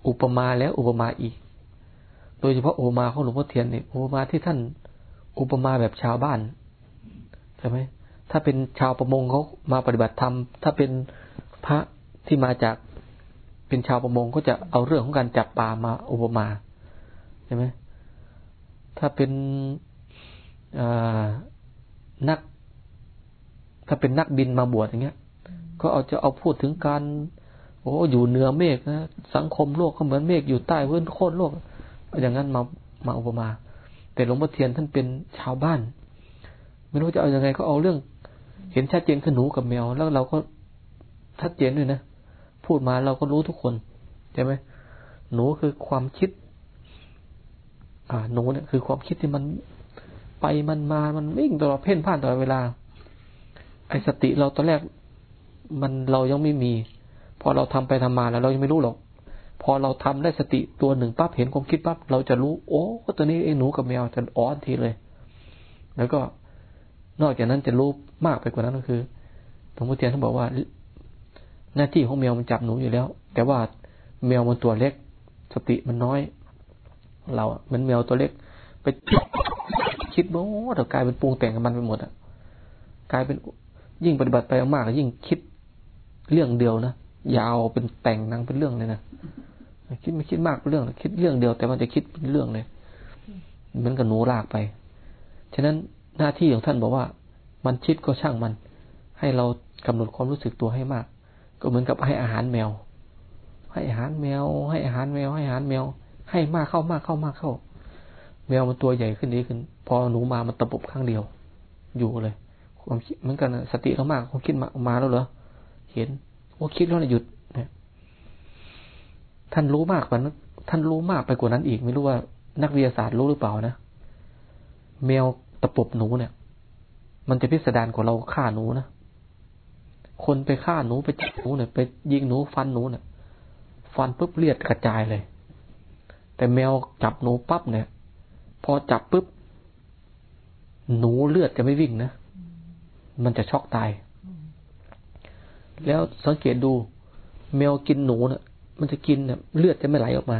อุปมาแล้วอุปมาอีก โดยเฉพาะอุปมาของหลวงพ่อเทียนนี่อุปมาที่ท่านอุปมาแบบชาวบ้านใช่ไหมถ้าเป็นชาวประมงเขามาปฏิบัติธรรม ถ้าเป็นพระที่มาจากเป็นชาวประมงก็จะเอาเรื่องของการจับปลามาอุปมาใช่ไหม ถ้าเป็นอ่านัก ถ้าเป็นนักบินมาบวชอย่างเงี้ย ก็เอาจะเอาพูดถึงการ โอ้อยู่เหนือเมฆนะสังคมโลกก็เหมือนเมฆอยู่ใต้พื้นโคตรโลกเอาอย่างนั้นมามาอุปมา แต่หลวงพ่อเทียนท่านเป็นชาวบ้าน ไม่รู้จะเอาอยัางไงก็เอาเรื่อง เห็นชัดเจนคือหนูกับแมว แล้วเราก็ชัดเจนด้วยนะพูดมาเราก็รู้ทุกคนใช่ไหมหนูคือความคิด อ่าหนูเนี่ยคือความคิดที่มันไปมันมา มันวิ่งตลอดเพ่นพ่านตลอดเวลา ไอ้สติเราตอนแรกมันเรายังไม่มี พอเราทำไปทำมาแล้ว เรายังไม่รู้หรอก พอเราทำได้สติตัวหนึ่งปั๊บเห็นความคิดปั๊บเราจะรู้ โอ้ก็ตัวนี้เองหนูกับแมวจะอ้อนทีเลย แล้วก็นอกจากนั้นจะรู้มากไปกว่านั้นก็คือหลวงพ่อเทียนท่านบอกว่า หน้าที่ของแมวมันจับหนูอยู่แล้ว แต่ว่าแมวมันตัวเล็ก สติมันน้อย เราอะเหมันแมวตัวเล็ก ไปคิดว่าโอ้เดี๋ยวกลายเป็นปรุงแต่งกับมันไปหมดอะกลายเป็นยิ่งปฏิบัติไปมากยิ่งคิดเรื่องเดียวนะยาวเป็นแต่งนังเป็นเรื่องเลยนะคิดไม่คิดมากเป็นเรื่อง คิดเรื่องเดียว แต่มันจะคิดเป็นเรื่องเลยเหมือนกับหนูลากไป ฉะนั้นหน้าที่ของท่านบอกว่า มันคิดก็ช่างมัน ให้เรากำหนดความรู้สึกตัวให้มาก ก็เหมือนกับให้อาหารแมว ให้อาหารแมว ให้อาหารแมว ให้อาหารแมว ให้มากเข้ามากเข้ามากเข้า แมวมันตัวใหญ่ขึ้นดีขึ้น พอหนูมามันตะปบข้างเดียว อยู่เลย ความคิดเหมือนกันสติเรามากความคิดมามาแล้วเหรอเห็นว่าคิดแล้วนะหยุดนี่ยท่านรู้มากกว่านั้นท่านรู้มากไปกว่านั้นอีกไม่รู้ว่านักวิทยาศาสตร์รู้หรือเปล่านะแมวตะปบหนูเนี่ย มันจะพิสดารกว่าเราฆ่าหนูนะคนไปฆ่าหนูไปจับหนูเนี่ยไปยิงหนูฟันหนูเนี่ยฟันปุ๊บเลือดกระจายเลย แต่แมวจับหนูปั๊บเนี่ย พอจับปุ๊บ หนูเลือดจะไม่วิ่งนะ มันจะช็อกตาย แล้วสังเกตดู แมวกินหนูเนี่ยมันจะกินเนี่ยเลือดจะไม่ไหลออกมา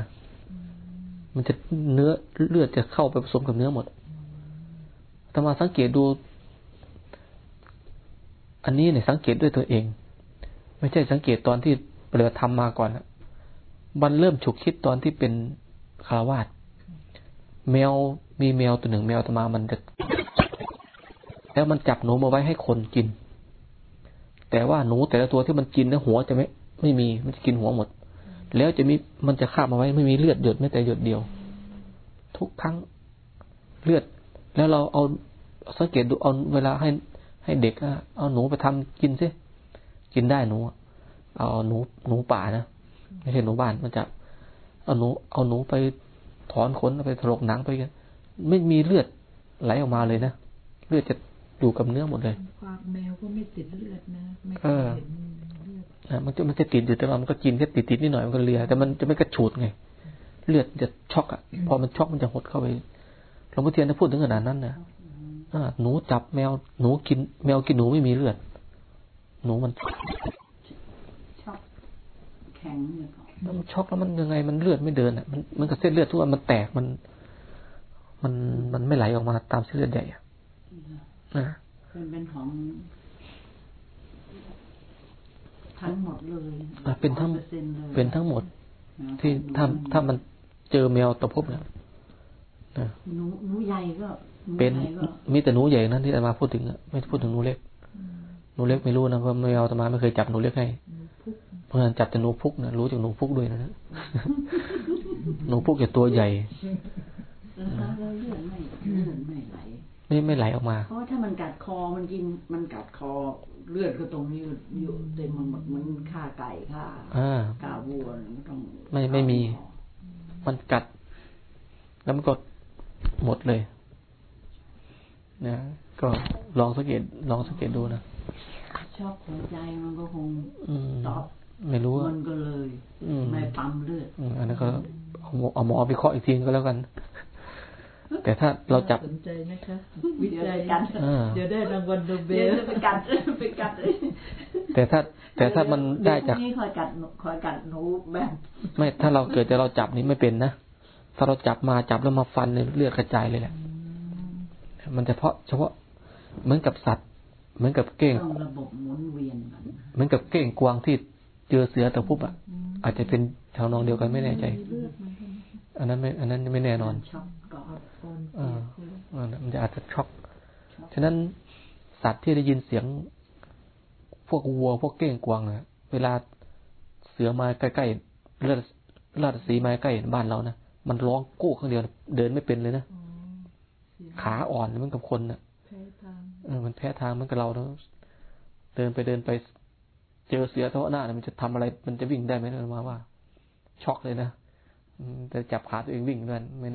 มันจะเนื้อเลือดจะเข้าไปผสมกับเนื้อหมดแต่มาสังเกตดู อันนี้เนี่ยสังเกตด้วยตัวเอง ไม่ใช่สังเกตตอนที่เปลือทำมาก่อนนะมันเริ่มฉุกคิดตอนที่เป็น คารวาสแมวมีแมวตัวหนึ่งแมวตมามันจะแล้วมันจับหนูมาไว้ให้คนกิน แต่ว่าหนูแต่ละตัวที่มันกินเนี่ยหัวจะไม่ไม่มีมันจะกินหัวหมด แล้วจะมีมันจะคาบมาไว้ไม่มีเลือดหยดแม้แต่หยดเดียว ทุกครั้งเลือด แล้วเราเอาสังเกตดูเอาเวลาให้ให้เด็กเอาหนูไปทำกินซิกินได้หนูเอาหนูหนูป่านะไม่ใช่หนูบ้านมันจะ เอาหนู เอาหนูไปถอนขนไปถลกหนังไปกันไม่มีเลือดไหลออกมาเลยนะเลือดจะอยู่กับเนื้อหมดเลยปากแมวก็ไม่ติดเลือดนะไม่เคเอยอเห็นเลือดนะมันจะมันจะติดอยู่แต่ว่ามันก็กินแค่ติดติดนิดหน่อยมันก็เลียแต่มันจะไม่กระฉูดไง เลือดจะช็อกอะพอมันช็อกมันจะหดเข้าไปหลวงพ่อเทียนได้พูดถึงขนาดนั้นนะอ่าหนูจับแมวหนูกิน แมวกินหนูไม่มีเลือด หนูมันชอบแข็งเลย ก่อนมันช็อกแล้วมันยังไงมันเลือดไม่เดินอะมันมันกับเส้นเลือดทุกอันมันแตกมัน มันมันไม่ไหลออกมาตามเส้นเลือดใหญ่อะนะเป็นเป็นของทั้งหมดเลยอะเป็นทั้ง100%เลยเป็นทั้งหมด ที่ถ้าถ้ามันเจอแมวตะพบเนี่ยนะหนูหนูใหญ่ก็เป็นไหก็มีแต่หนูใหญ่นั้นที่อาตมาพูดถึงอะไม่พูดถึงหนูเล็กหนูเล็กไม่รู้นะเพราะไม่เอาอาตมาไม่เคยจับหนูเล็กให้พุก เพราะฉะนั้นจับแต่หนูพุกนะรู้จากหนูพุกด้วยนะหนูพุกจะตัวใหญ่แล้วแล้วเลือดไม่เลือดไม่ไหลไม่ไม่ไหลออกมา เพราะว่าถ้ามันกัดคอมันกินมันกัดคอเลือดก็ตรงนี้อยู่เต็มมันหมดเหมันฆ่าไก่ฆ่าอ่าฆ่าวัวมันต้องไม่ไม่มี มันกัด แล้วมันก็หมดเลย นะ ก็ลองสังเกตลองสังเกตดูนะ ชอบหัวใจมันก็คงอืมตอบไม่รู้มัอะนก็เลยอืมไม่ปั๊มเลือดอืมอันนั้นก็เอาหมอเอาหมอไปเคาะอีกทีก็แล้วกัน แต่ถ้าเราจับสนใจนะคะวิจัยกันอ่าเดี๋ยวได้รางวัลโนเบเดี๋ยวลจะไปกัดไปกัดเลยแต่ถ้า แต่ถ้ามันได้จากเยวพรุ่งนี้คอยกัดหนูคอยกัดหนูแบบไม่ถ้าเราเกิดจะเราจับนี่ไม่เป็นนะถ้าเราจับมาจับแล้วมาฟันเนี่ยเลือดกระจายเลยแหละมันจะเพาะเฉพาะเหมือนกับสัตว์ เหมือนกับเก้งต้องระบบหมุนเวียนกันเหมือนกับเก้งกวางที่เจอเสือแต่ปุ๊บอะ อาจจะเป็นชาวนองเดียวกันไม่แน่ใจเลือดมันก็อันนั้นไม่ อันนั้นไม่แน่นอนช็อกก่อนอ่อนเอเสียออันนั้นมันจะอาจจะช็อก ฉะนั้นสัตว์ที่ได้ยินเสียง พวกวัวพวกเก้งกวางนะเวลาเสือมาใกล้ๆเลือดราชสีห์มาใกล้บ้านเรานะมันร้องกู้ข้างเดียว เดินไม่เป็นเลยนะอ๋อเสียงขาอ่อนเหมือนกับคนนะแพ้ทาง เออมันแพ้ทางเหมือนกับเราเนาะเดินไปเดินไปเจอเสือเท่าหน้ามันจะทำอะไร มันจะวิ่งได้ไหมเรามาว่า ช็อกเลยนะแต่จับขาตัวเองวิ่งด้วยไม่แน่